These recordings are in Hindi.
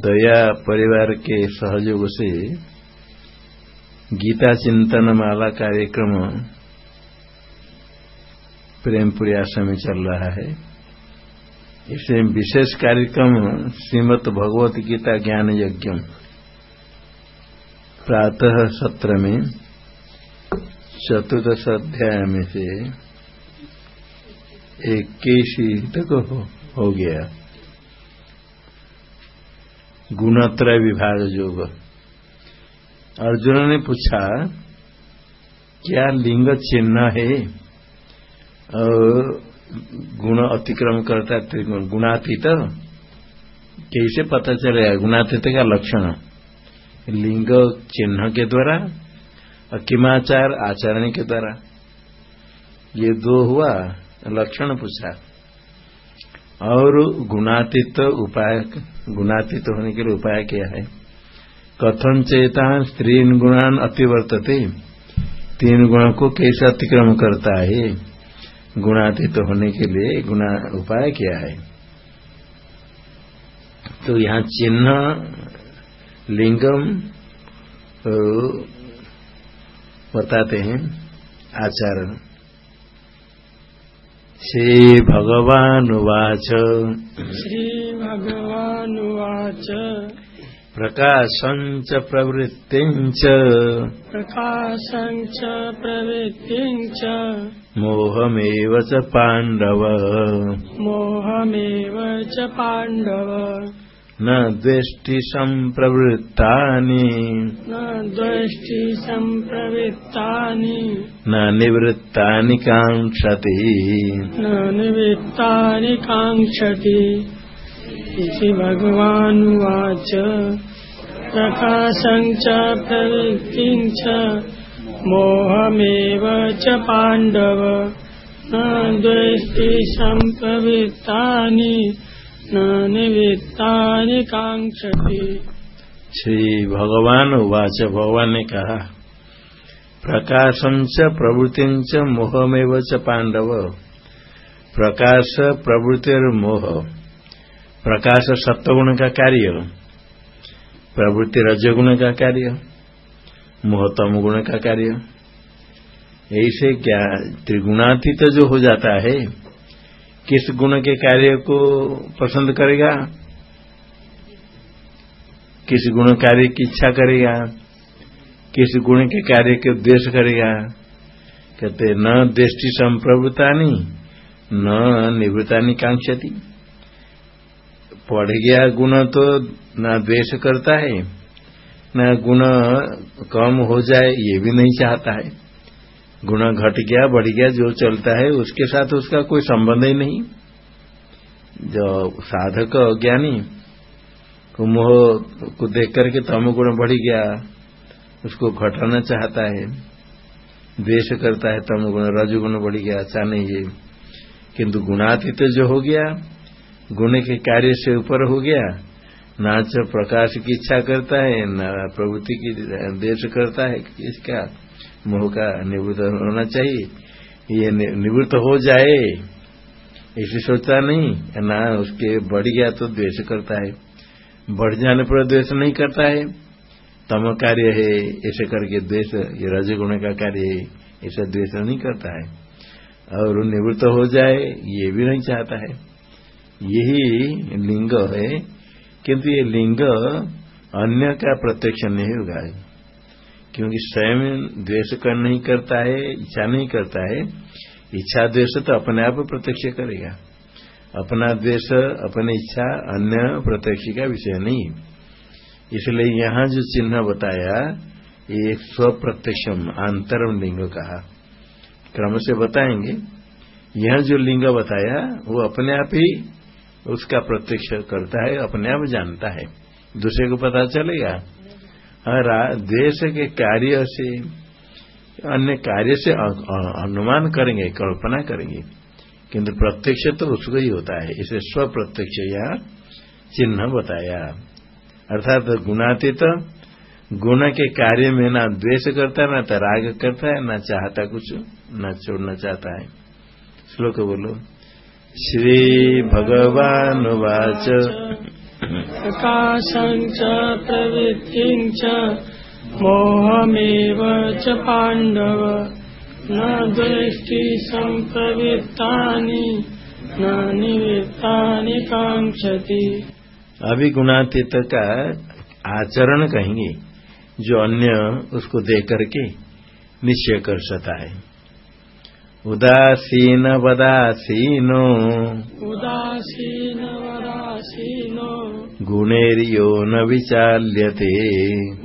दया परिवार के सहयोग से गीता चिंतन माला कार्यक्रम प्रेमपुरी आश्रम में चल रहा है। इसे विशेष कार्यक्रम श्रीमद भगवत गीता ज्ञान यज्ञ प्रातः सत्र में चतुर्दश अध्याय में से इक्कीसी तक हो, हो गया। गुणत्रय विभाग योग अर्जुन ने पूछा, क्या लिंग चिन्ह है? और गुण अतिक्रम करता है गुणातीत। कैसे पता चलेगा? गुणातीत का लक्षण। लिंग चिन्ह के द्वारा और किमाचार आचरण के द्वारा। ये दो हुआ, लक्षण पूछा। और गुणातीत उपाय, गुणातीत होने के लिए उपाय क्या है? कथन चेता स्त्री गुणान अतिवर्तते। तीन गुणों को कैसे अतिक्रम करता है? गुणातीत होने के लिए गुणा उपाय क्या है? तो यहाँ चिन्ह, लिंगम बताते हैं, आचरण। श्रीभगवानुवाच। श्रीभगवानुवाच। प्रकाशम् च प्रवृत्तिम् च प्रकाशम् च प्रवृत्तिम् च मोहमेव च पाण्डव। मोहमेव च पाण्डव। न द्वेष्टि सम्प्रवृत्तानि न द्वेष्टि सम्प्रवृत्तानि न निवृत्तानि काङ्क्षति। न निवृत्तानि काङ्क्षति। इति भगवानुवाच। प्रकाशम् च प्रवृत्तिम् च मोहमेव च पाण्डव। न द्वेष्टि सम्प्रवृत्तानि श्री भगवान उवाच, भगवान ने कहा प्रकाशम च प्रवृत्ति च मोहमेव च पांडव प्रकाश प्रवृत्ति और मोह। प्रकाश सत्वगुण का कार्य। प्रवृत्ति रजगुण का कार्य। मोह तम गुण का कार्य। ऐसे क्या त्रिगुणातीत जो हो जाता है किस गुण के कार्य को पसंद करेगा? किस गुण कार्य की इच्छा करेगा? किस गुण के कार्य के उद्देश्य करेगा? कहते न दृष्टि संप्रभुतानी, न निवृत्तानी कांक्षती। पढ़ गया गुण तो न द्वेष करता है, न गुण कम हो जाए, ये भी नहीं चाहता है। गुण घट गया, बढ़ गया, जो चलता है, उसके साथ उसका कोई संबंध ही नहीं। जो साधक ज्ञानी को मोह को देख करके तम गुण बढ़ गया, उसको घटाना चाहता है, द्वेष करता है, तम गुण, रजगुण बढ़ गया अच्छा नहीं ये किंतु गुणातीत जो हो गया, गुण के कार्य से ऊपर हो गया नाच प्रकाश की इच्छा करता है, न प्रवृत्ति की देश करता है, इसका मोह का निवृत्त होना चाहिए। ये निवृत्त हो जाए ऐसे सोचता नहीं, ना उसके बढ़ गया तो द्वेष करता है। बढ़ जाने पर द्वेष नहीं करता है। तम कार्य है, ऐसे करके द्वेष, ये रजगुण का कार्य है, ऐसा द्वेष नहीं करता है। और निवृत्त हो जाए, ये भी नहीं चाहता है। यही लिंग है, किंतु ये लिंग अन्य का प्रत्यक्ष नहीं होगा। क्योंकि स्वयं द्वेष कर नहीं करता है, इच्छा नहीं करता है, इच्छा द्वेष तो अपने आप प्रत्यक्ष करेगा। अपना द्वेष, अपनी इच्छा अन्य प्रत्यक्ष का विषय नहीं। इसलिए यहाँ जो चिन्ह बताया, ये स्वप्रत्यक्षम, आंतरम लिंग कहा। क्रम से बताएँगे। यह जो लिंग बताया, वो अपने आप ही उसका प्रत्यक्ष करता है, अपने आप जानता है। दूसरे को पता चलेगा। देश के कार्य से, अन्य कार्य से अनुमान करेंगे, कल्पना करेंगे, किंतु प्रत्यक्ष तो उसको ही होता है। इसे स्व प्रत्यक्ष या चिन्ह बताया। अर्थात गुणातीत, गुण के कार्य में ना द्वेष करता है ना तो राग करता है, ना चाहता कुछ, ना छोड़ना चाहता है। श्लोक बोलो। श्री भगवान वाच। प्रकाशं च प्रवृत्तिं च मोहमेव च पाण्डव। न दृष्टि सम्प्रवृत्तानि न निवृत्तानि काङ्क्षति। अभी गुणातीत का आचरण कहेंगे जो अन्य उसको दे करके निश्चय कर सकता है। उदासीन वदासीनो। उदासीन गुणैर्यो न विचाल्यते।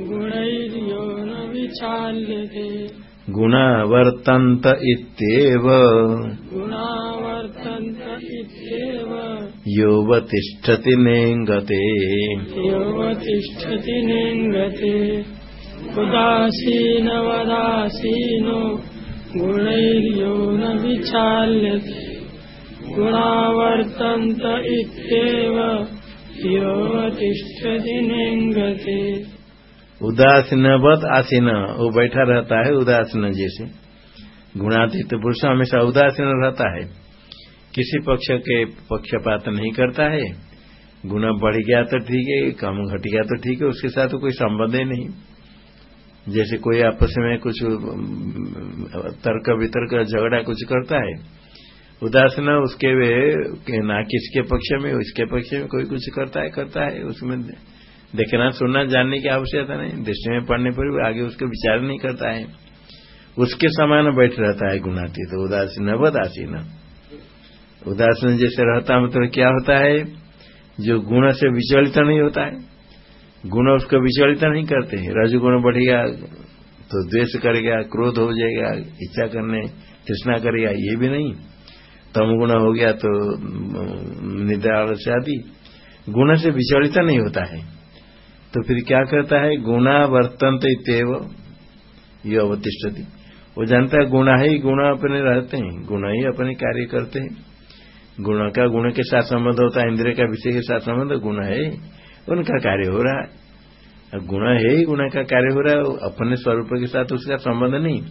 गुणैर्यो न विचाल्यते गुणावर्तन्त इत्येव। गुणावर्तन्त इत्येव। योऽवतिष्ठति नेङ्गते। योऽवतिष्ठति नेङ्गते। उदासीनवदासीनो गुणैर्यो न विचाल्यते गुणावर्तन्त इत्येव। नेङ्गते उदासीनवत आसीन, वो बैठा रहता है उदासीन जैसे। गुणातीत पुरुष हमेशा उदासीन रहता है। किसी पक्ष के पक्षपात नहीं करता है। गुण बढ़ गया तो ठीक है, कम घट गया तो ठीक है, उसके साथ तो कोई संबंध ही नहीं। जैसे कोई आपस में कुछ तर्क वितर्क झगड़ा कुछ करता है उदासीन उसके वे ना किसके पक्ष में, उसके पक्ष में कोई कुछ करता है करता है, उसमें देखना, सुनना, जानने की आवश्यकता नहीं, दृष्टि में पढ़ने पर भी आगे उसके विचार नहीं करता है। उसके समान बैठ रहता है गुणाती तो उदासीन बदासीन उदासीन जैसे रहता मतलब क्या होता है, जो गुण से विचलित नहीं होता है, गुण उसको विचलित नहीं करते रजगुण बढ़ेगा तो द्वेष करेगा क्रोध हो जाएगा, इच्छा करने, तृष्णा करेगा ये भी नहीं। तम गुण हो गया तो निद्रा आलस्य आदि गुण से विचलित नहीं होता है। तो फिर क्या करता है? गुणा वर्तंत इतव ये अवतिष्ठती। वो जानता है गुणा ही गुण अपने रहते हैं। गुण ही अपने कार्य करते हैं। गुण का गुण के साथ संबंध होता है इंद्र का विषय के साथ संबंध, गुण है उनका कार्य हो रहा है। गुण है ही गुण का कार्य हो रहा है। अपने स्वरूप के साथ उसका संबंध नहीं।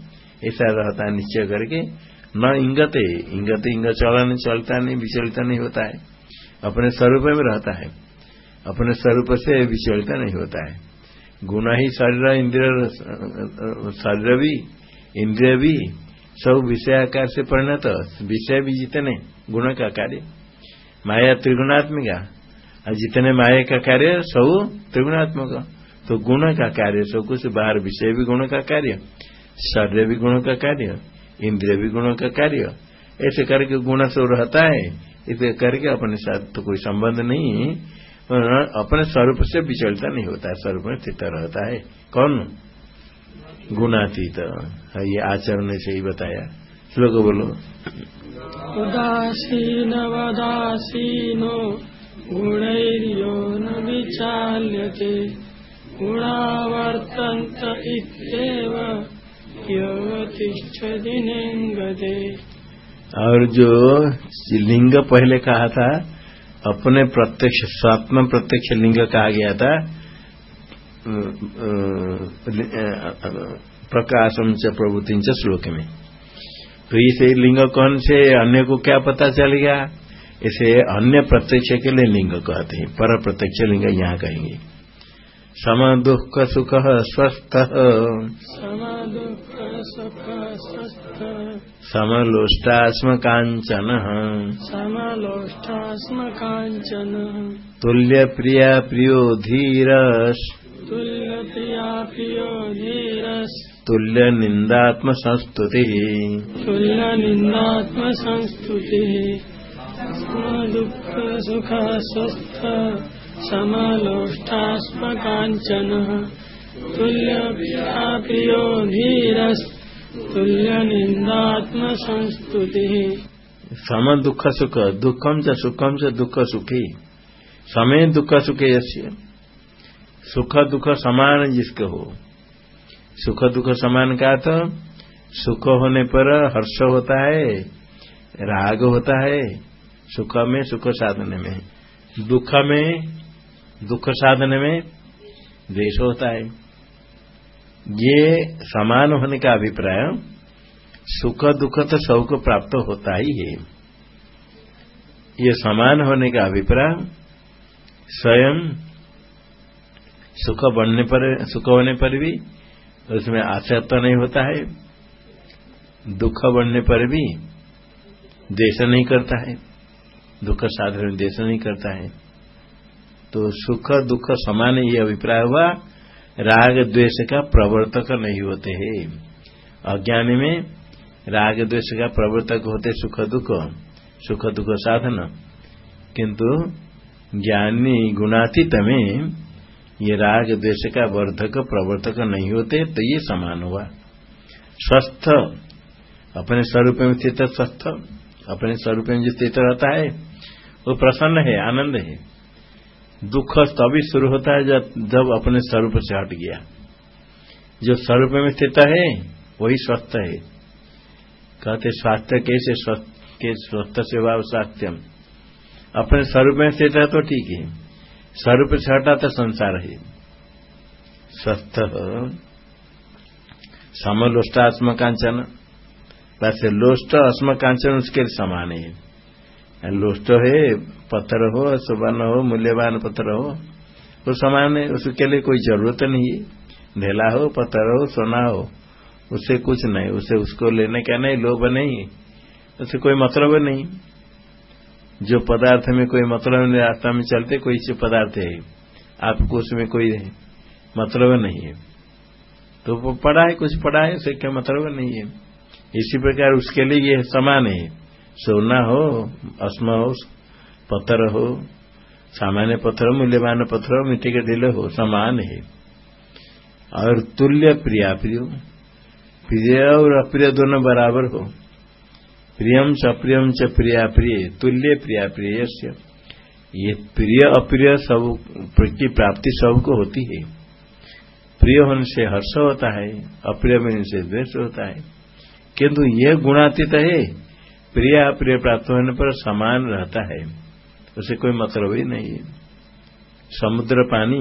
ऐसा रहता है निश्चय करके। न इंगत है इंगत इंग चला नहीं चलता नहीं, विचलित नहीं होता है। अपने स्वरूप में रहता है। अपने स्वरूप से विचलित नहीं होता है। गुण ही शरीर, इंद्रिय, शरीर भी, इंद्रिय भी, सब विषयाकार से परिणत विषय भी जितने गुण का कार्य। माया त्रिगुणात्मिका। और जितने माया का कार्य, सब त्रिगुणात्मक। तो गुण का कार्य, सब कुछ बाहर विषय भी गुण का कार्य, शरीर भी गुण का कार्य। इंद्रिय भी गुणों का कार्य। ऐसे करके गुण सब रहता है, इसे करके अपने साथ तो कोई संबंध नहीं अपने स्वरूप से विचलता नहीं होता, स्वरूप में स्थित रहता है। कौन? गुणातीत। ये आचरण से ही बताया। श्लोक बोलो। उदासीन वदासीनो, गुणैर्यो न विचाल्यते। गुणावर्तन्त और जो लिंग पहले कहा था, अपने प्रत्यक्ष, स्वात्म प्रत्यक्ष लिंग कहा गया था प्रकाशम च प्रभुति श्लोक में। तो इसे लिंग कौन से, अन्य को क्या पता चल गया? इसे अन्य प्रत्यक्ष के लिए लिंग कहते हैं। पर प्रत्यक्ष लिंग यहाँ कहेंगे। सम दुख सुख स्वस्थ। दुःख स्वस्थ कांचन समलोष्टास्म काञ्चन तुल्य प्रिया प्रियो धीरस तुल्यप्रिया प्रियो धीरस् तुल्य निंदात्म संस्तुति तुल्यनिन्दात्मसंस्तुतिः। दुःख सुख स्वस्थ प्रियो धीरस् तुल्यनिन्दात्मसंस्तुतिः। सम दुख सुख दुखम च सुखम च दुख सुखी। समय दुख सुखे यस्य। सुख दुख समान जिसके हो। सुख दुख समान का तो सुख होने पर हर्ष होता है, राग होता है, सुख में सुख साधने में। दुख में दुख साधने में द्वेष होता है। ये समान होने का अभिप्राय, सुख दुख तो सबको प्राप्त होता ही है। ये समान होने का अभिप्राय, स्वयं सुख बनने पर, सुख होने पर भी उसमें आशय तो नहीं होता है। दुख बढ़ने पर भी देश नहीं करता है। दुख साधन में देश नहीं करता है। तो सुख, दुख, समान ये अभिप्राय हुआ। राग, द्वेष का प्रवर्तक नहीं होते है। अज्ञानी में राग, द्वेष का प्रवर्तक होते सुख, दुख। सुख, दुख साधन। किंतु ज्ञानी गुणातीत में ये राग, द्वेष का वर्धक, प्रवर्तक नहीं होते तो ये समान हुआ। स्वस्थ। अपने स्वरूप में स्थित स्वस्थ। अपने स्वरूप में जो स्थित रहता है, वो प्रसन्न है, आनंद है। दुख तभी शुरू होता है जब जब अपने स्वरूप से हट गया। जो स्वरूप में स्थित है, वही स्वस्थ है। कहते, स्वास्थ्य कैसे के स्वस्थ सेवा स्वास्थ्यम? अपने स्वरूप में स्थित है तो ठीक है। स्वरूप से हटा तो संसार है। स्वस्थ समलोष्टात्म कांचन। वैसे लोष्ट अस्म कांचन उसके समान है। लोष्ट है पत्थर हो सुवर्ण हो मूल्यवान पत्थर हो वो समान है उसके लिए कोई ज़रूरत नहीं है ढेला हो पत्थर हो सोना हो उससे कुछ नहीं उसे उसको लेने का नहीं लोभ नहीं उसे कोई मतलब नहीं जो पदार्थ में कोई मतलब नहीं रास्ता में चलते कोई पदार्थ है आपको उसमें कोई मतलब नहीं है तो वो पड़ा है कुछ पड़ा है उसे क्या मतलब नहीं है इसी प्रकार उसके लिए ये समान है सोना हो, अस्म हो, पत्थर हो, सामान्य पत्थर हो मूल्यवान पत्थर हो मिट्टी के ढीले हो, समान है। और तुल्य प्रिया प्रिय प्रिय और अप्रिय दोनों बराबर हो। प्रियम च अप्रियम च प्रिया प्रिय, तुल्य प्रिया प्रिय ये प्रिय अप्रिय सब की प्राप्ति सबको होती है। प्रिय होने से हर्ष होता है, अप्रिय होने से द्वेष होता है। किंतु यह गुणातीत है प्रिय अप्रिय प्राप्त होने पर समान रहता है। उसे कोई मतलब ही नहीं है। समुद्र पानी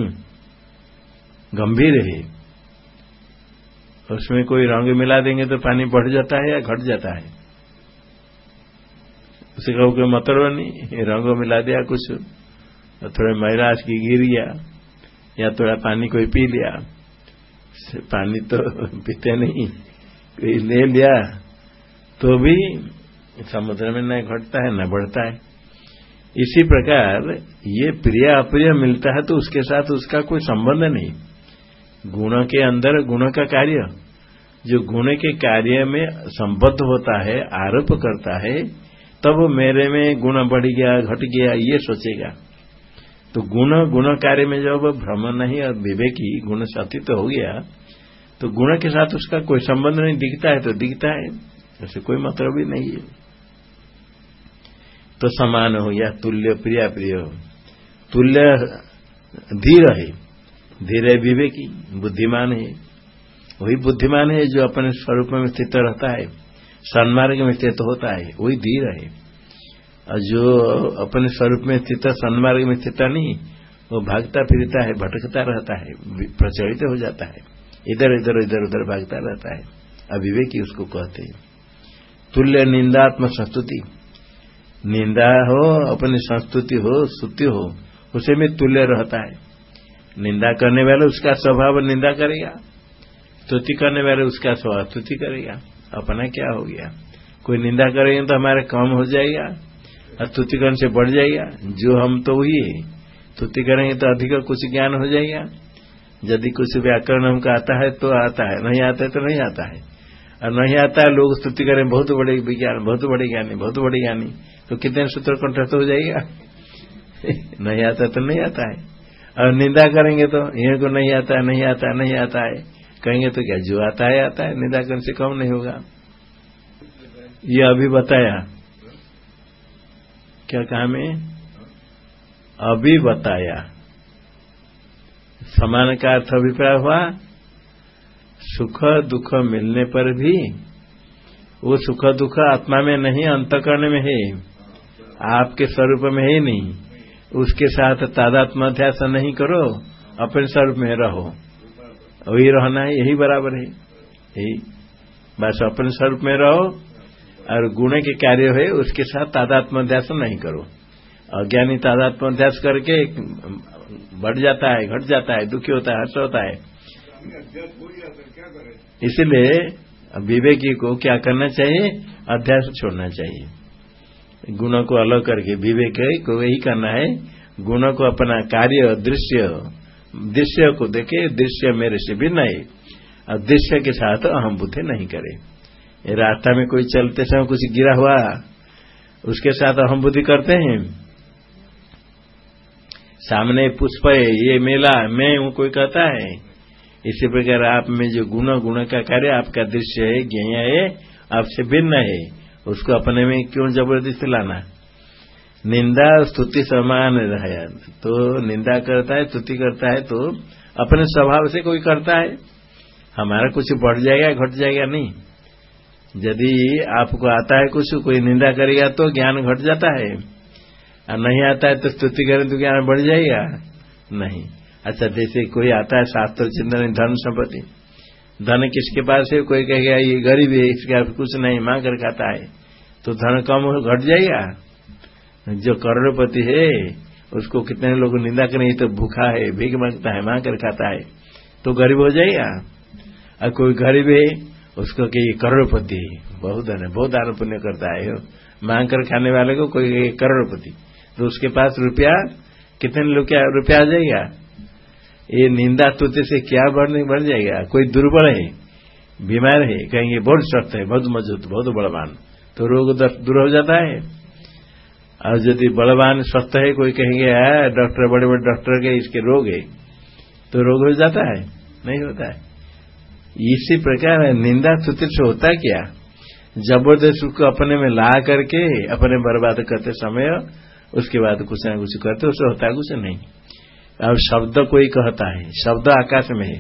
गंभीर है। उसमें कोई रंग मिला देंगे तो पानी बढ़ जाता है या घट जाता है। उसे कहो कोई मतलब नहीं रंग मिला दिया कुछ। थोड़ा महिलाज की गिर गया। या थोड़ा पानी कोई पी लिया। पानी तो पीते नहीं। कोई ले लिया। तो भी समुद्र में न घटता है, न बढ़ता है। इसी प्रकार ये प्रिय अप्रिय मिलता है तो उसके साथ उसका कोई संबंध नहीं। गुण के अंदर गुण का कार्य। जो गुण के कार्य में संबद्ध होता है, आरोप करता है, तब मेरे में गुण बढ़ गया, घट गया, ये सोचेगा। तो गुण गुण कार्य में जब भ्रम नहीं और विवेकी गुण सतित तो हो गया तो गुण के साथ उसका कोई संबंध नहीं, दिखता है तो दिखता है। ऐसे कोई मतलब ही नहीं है। तो समान हो या तुल्य प्रिया प्रिय हो। तुल्य धीर है। धीर है विवेकी, बुद्धिमान है। वही बुद्धिमान है जो अपने स्वरूप में स्थित रहता है, सन्मार्ग में स्थित होता है, वही धीर है। और जो अपने स्वरूप में स्थित, सन्मार्ग में स्थित नहीं, वो भागता फिरता है, भटकता रहता है प्रचलित हो जाता है। इधर इधर इधर, उधर भागता रहता है। अविवेकी उसको कहते हैं। तुल्य निंदात्म संस्तुति। निंदा हो, अपनी संस्तुति हो स्तुति हो, उसे में तुल्य रहता है। निंदा करने वाले उसका स्वभाव निंदा करेगा। स्तुति करने वाले उसका स्वभाव स्तुति करेगा। अपना क्या हो गया? कोई निंदा करेंगे तो हमारे कम हो जाएगा, और स्तुति करने से बढ़ जाएगा। जो हम तो वही है। स्तुति करेंगे तो अधिक कुछ ज्ञान हो जाएगा। यदि कुछ व्याकरण हमको आता है तो आता है, नहीं आता है तो नहीं आता है। और नहीं आता है, लोग स्तुति करें, बहुत बड़े विज्ञान, बहुत बड़े ज्ञानी, बहुत बड़े ज्ञानी। तो कितने सूत्र कंठस्थ हो जाएगा? नहीं आता तो नहीं आता है। और निंदा करेंगे तो ये को नहीं आता है नहीं आता नहीं आता है। कहेंगे तो क्या जो आता है आता है। निंदा करने से कम नहीं होगा। ये अभी बताया। क्या कहा मैं? अभी बताया। समान का अर्थ अभिप्राय हुआ, सुख दुख मिलने पर भी वो सुख दुख आत्मा में नहीं अंतकरण में है। आपके स्वरूप में है नहीं। उसके साथ तादात्म अध्यास नहीं करो, अपने स्वरूप में रहो। वही रहना है, यही बराबर है। यही। बस अपने स्वरूप में रहो, और गुण के कार्य है उसके साथ तादात्म अध्यास नहीं करो। अज्ञानी तादात्म अध्यास करके बढ़ जाता है, घट जाता है, दुखी होता है, हर्ष होता है। इसलिए विवेकी को क्या करना चाहिए? अध्यास छोड़ना चाहिए। गुणों को अलग करके, विवेक को यही करना है गुणों को अपना कार्य, दृश्य दृश्य को देखे, दृश्य मेरे से भिन्न है, और दृश्य के साथ अहम बुद्धि नहीं करे। रास्ता में कोई चलते समय कुछ गिरा हुआ, उसके साथ अहम बुद्धि करते हैं। सामने पुष्प है, ये मेला, मैं हूँ, कोई कहता है। इसी प्रकार आप में जो गुण गुण का कार्य आपका दृश्य है ज्ञ है, आपसे भिन्न है। उसको अपने में क्यों ज़बरदस्ती लाना निंदा स्तुति समान रहा। तो निंदा करता है, स्तुति करता है तो अपने स्वभाव से कोई करता है। हमारा कुछ बढ़ जाएगा, घट जाएगा नहीं। यदि आपको आता है कुछ, कोई निंदा करेगा तो ज्ञान घट जाता है। और नहीं आता है तो स्तुति करें तो ज्ञान बढ़ जाएगा। नहीं। अच्छा जैसे कोई आता है शास्त्र, चिंतन धन संपत्ति धन किसके पास है? कोई कहेगा ये गरीब है, इसके पास कुछ नहीं मांग कर खाता है। तो धन कम घट जाएगा। जो करोड़पति है, उसको कितने लोग निंदा करें तो भूखा है, भीख माँगता है मांग कर खाता है तो गरीब हो जाएगा। और कोई गरीब है, उसको कि करोड़पति बहुत धन है, बहुत दान पुण्य करता है। मांग कर खाने वाले को कोई करोड़पति। तो उसके पास रुपया, कितने लोग रुपया आ जाएगा? ये निंदा स्तुति से क्या बढ़ने, बढ़ जाएगा? कोई दुर्बल है? बीमार है? कहेंगे, बहुत स्वस्थ है, बहुत मज़बूत, बहुत बलवान। तो रोग दूर हो जाता है। और यदि बलवान स्वस्थ है, कोई कहेंगे है डॉक्टर, बड़े बड़े डॉक्टर के इसके रोग है। तो रोग हो जाता है, नहीं होता है। इसी प्रकार निंदा स्तुति से होता क्या? ज़बरदस्त उसको अपने में ला करके, अपने बर्बाद करते समय, उसके बाद कुछ ना कुछ करते, उससे होता कुछ नहीं। अब शब्द कोई कहता है, शब्द आकाश में है।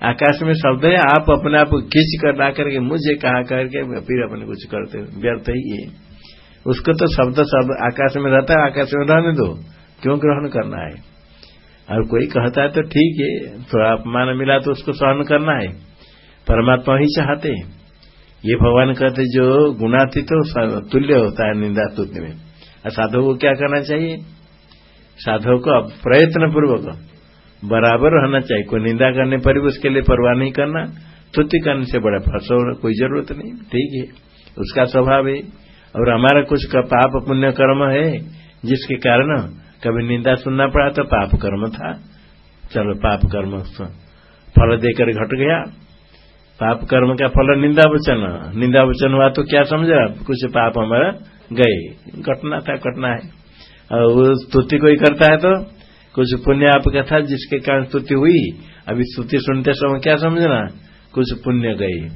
आकाश में शब्द है, आप अपने आप खींच कर ला करके मुझे कहा करके फिर अपने कुछ करते व्यर्थ ही है। उसको तो शब्द शब्द आकाश में रहता है, आकाश में रहने दो, क्यों ग्रहण करना है? और कोई कहता है तो ठीक है थोड़ा अपमान मिला तो उसको सहन करना है। परमात्मा ही चाहते हैं। ये भगवान कहते जो गुणातीत तो तुल्य होता है निंदा स्तुति में साधु को क्या करना चाहिए? साधव को प्रयत्न पूर्वक बराबर रहना चाहिए। कोई निंदा करने पर भी उसके लिए परवाह नहीं करना। स्तुति करने से बड़ा फंसो, कोई ज़रूरत नहीं। ठीक है। उसका स्वभाव है। और हमारा कुछ का पाप पुण्य कर्म है, जिसके कारण कभी निंदा सुनना पड़ा तो पाप कर्म था। चलो, पाप कर्म फल देकर घट गया। पाप कर्म का फल निंदा वचन निंदा वचन हुआ तो क्या समझा कुछ पाप हमारा गए। घटना था, घटना है। और वो स्तुति कोई करता है तो? कुछ पुण्य आपका था जिसके कारण स्तुति हुई अभी स्तुति सुनते समय क्या समझना? कुछ पुण्य गई।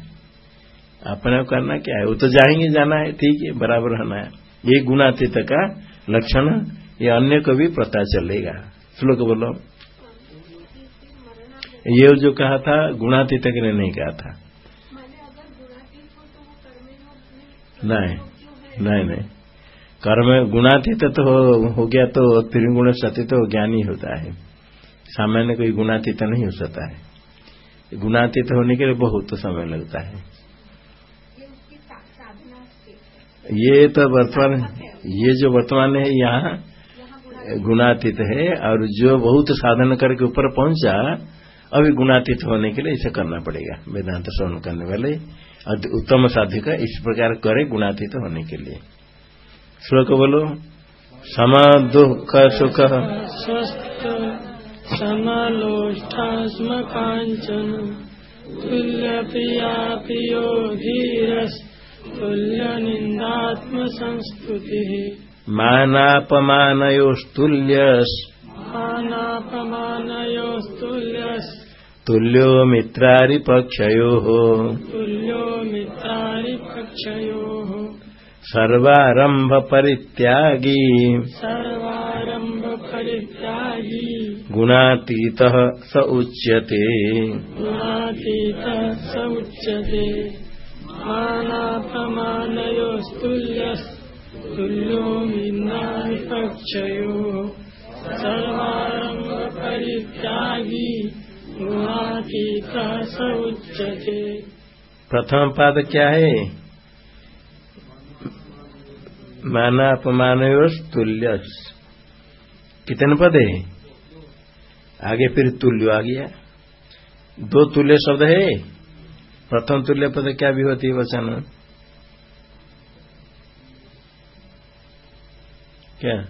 अपने करना क्या है? वो तो जाएँगे जाना है ठीक है बराबर रहना है। ये गुणातीत का लक्षण ये अन्य को भी पता चलेगा। श्लोक बोलो। ये जो कहा था गुणातीत के नहीं कहा था। नहीं नहीं नहीं। कर्म गुणातीत तो हो हो गया तो त्रिगुण सत्य तो ज्ञानी होता है। सामान्य कोई गुणातीत नहीं हो सकता है। गुणातीत होने के लिए बहुत समय लगता है। ये तो वर्तमान, ये जो वर्तमान है, यहाँ गुणातीत है और जो बहुत साधन करके ऊपर पहुँचा, अभी गुणातीत होने के लिए इसे करना पड़ेगा। वेदांत श्रवण करने वाले उत्तम साधिका इस प्रकार करे गुणातीत होने के लिए। श्लोक बोलो। सम दुख सुख। समलोष्ठास्म कांचन तुल्य प्रिया प्रियो धीरस तुल्य निंदात्म संस्तुति मानापमानयोस्तुल्यस। मानापमानयोस्तुल्यस। तुल्यो मित्रारिपक्षयोः। तुल्यो मित्रारिपक्षयोः। सर्वारंभ परित्यागी सर्वारंभ परित्यागी गुणातीत स उच्यते। गुणातीत स उच्यते। मानापमानयोस्तुल्य तुल्यो मिन्नापक्षयो सर्वारंभ परित्यागी गुणातीत स उच्यते। प्रथम पाद क्या है? मान अपमान तुल्य कितने पद है? आगे फिर तुल्य आ गया। दो तुल्य शब्द है। प्रथम तुल्य पद क्या भी होती है वचन क्या?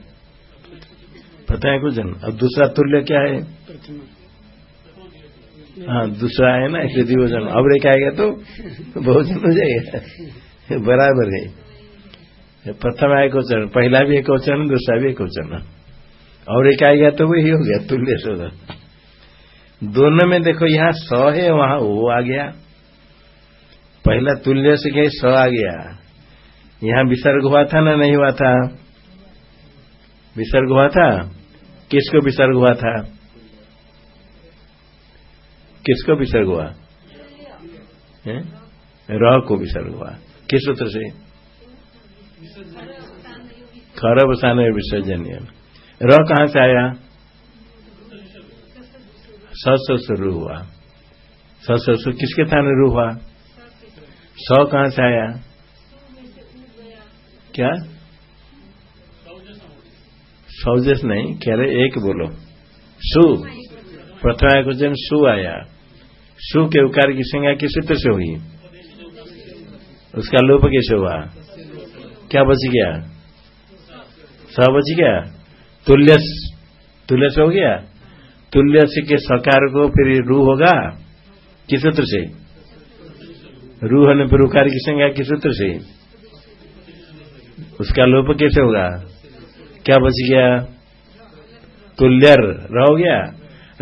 पता है कुछ? अब दूसरा तुल्य क्या है? हाँ दूसरा है ना इसलिए दिवचन अब एक आएगा तो बहुजन हो जाएगा। बराबर है। प्रथम आए क्वेश्चन पहला भी एक क्वेश्चन दूसरा भी एक क्वेश्चन और एक आएगा तो वही हो गया, तुल्य सोदा दोनों में देखो, यहाँ स है, वहाँ वो आ गया। पहला तुल्य से गए स आ गया। यहाँ विसर्ग हुआ था ना नहीं हुआ था? विसर्ग हुआ था? किसको विसर्ग हुआ था? किसको विसर्ग हुआ? र को विसर्ग हुआ। किस सूत्र से? खरब सान विसर्जनीय। र कहाँ से आया? ससुर हुआ। ससुर किसके थाने रू हुआ? स कहाँ से आया? क्या? सौजस नहीं, कह रहे एक बोलो। सु। प्रथमा क्वेश्चन सु आया। सु के उकार की संज्ञा किस सूत्र से हुई? उसका लोप कैसे हुआ? क्या बच गया? स बच गया? तुल्य तुल्य से हो गया? तुल्य से के सकार को फिर रू होगा? किस सूत्र से? रू होने पर उकार की संज्ञा किस सूत्र से? उसका लोप कैसे होगा? क्या बच गया? तुल्यर रह गया?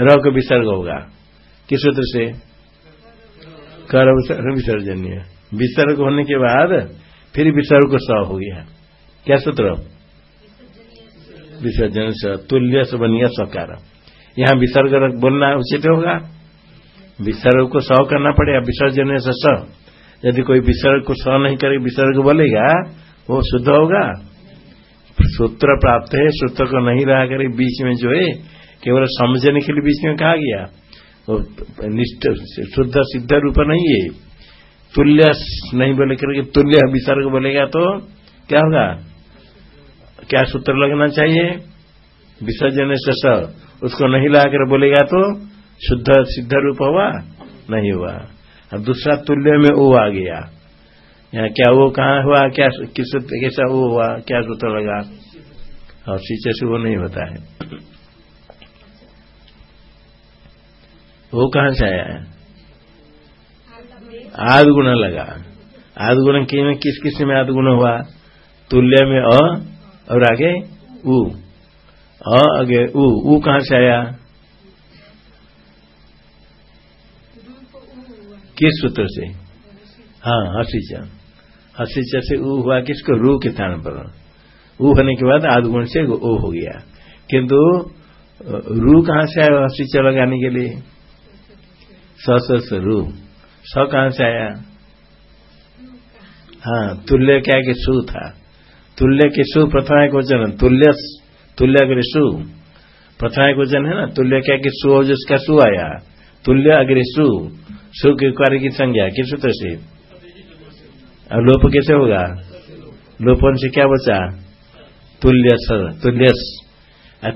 रह को विसर्ग होगा। किस सूत्र से? कर विसर्जनीय। विसर्ग होने के बाद फिर विसर्ग को स हो गया। क्या सूत्र? विसर्जन से, तुल्य से बन गया सकार। यहाँ विसर्ग बोलना उचित होगा। विसर्ग को स करना पड़ेगा, विसर्जन से स। यदि कोई विसर्ग को स नहीं करे, विसर्ग बोलेगा, वो शुद्ध होगा। सूत्र प्राप्त है, सूत्र को नहीं रहा करे, बीच में जो है, केवल समझने के लिए बीच में कहा गया। वो निष्ठ, शुद्ध सिद्ध रूप नहीं है। तुल्य नहीं बोले करके तुल्य विसर्ग बोलेगा तो क्या होगा? क्या सूत्र लगना चाहिए? विसर्जन से स, उसको नहीं लाकर बोलेगा तो शुद्ध सिद्ध रूप हुआ? नहीं हुआ। अब दूसरा तुल्य में वो आ गया। यहाँ क्या वो कहाँ हुआ? क्या किस कैसा वो हुआ? क्या सूत्र लगा? और सीचे से वो नहीं होता है। वो कहाँ से आया है? आध गुण लगा। आध गुण की में किस किसमें आध गुण हुआ? तुल्य में अ, और आगे उ। आगे उ। उ कहाँ से आया? किस सूत्र से? हाँ हसीचा हसीचा से उ हुआ किसको? रू के स्थान पर। उ होने के बाद आध गुण से ओ हो गया। किंतु रू कहाँ से आया हसीचा लगाने के लिए? स, रू। स कहाँ से आया? हाँ तुल्य क्या कि सु था? तुल्य के सु प्रथमा वचन तुल्य तुल्य अग्र सु। प्रथमा वचन है ना? तुल्य क्या कि सु और जिसका सु आया? तुल्य अग्र सु। सु के कार्य की संज्ञा, किस सूत्र से? अब लोप कैसे होगा? लोपन से क्या बचा? तुल्य तुल्य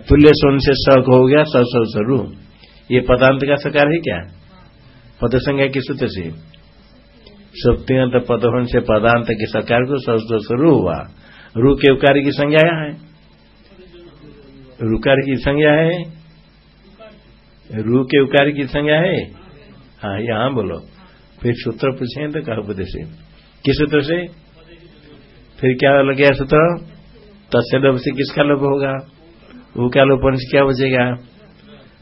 तुल्य सोन से स हो गया, स स ये पदांत का सकार है क्या? पद संज्ञा किस सूत्र से? सुप्तियंत पद से पदांत के सकार को रू हुआ। रू के उकार की संज्ञा है? रुकार की संज्ञा है? रू के उकार की संज्ञा है? हाँ यहाँ बोलो। फिर सूत्र पूछे तो कहा उपदेश किस सूत्र से? फिर क्या लग गया सूत्र? तस्य लोभ से किसका लोभ होगा? वो क्या लोपन से क्या बचेगा?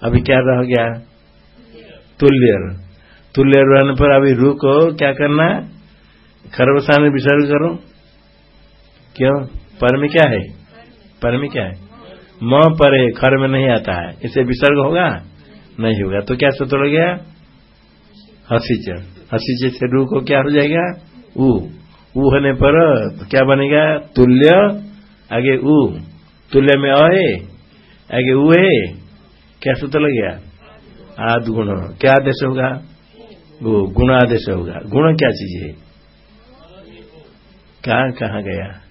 अभी क्या रह गया? तुल्य। तुल्य रहने पर अभी रू को क्या करना है? खरबसान विसर्ग करो। क्यों? पर में क्या है? पर में क्या है? म पर है, खर में नहीं आता है। इसे विसर्ग होगा? नहीं होगा। तो क्या सूत्र गया? हसीच। हसीच से रू को क्या हो जाएगा? ऊ। ऊ होने पर क्या बनेगा? तुल्य। आगे ऊ। तुल्य में अ है। आगे ऊ है। क्या सूत्र गया? आद गुण। क्या आदेश होगा? वो गुणादेश होगा। गुण क्या चीज़ है? कहा कहा गया?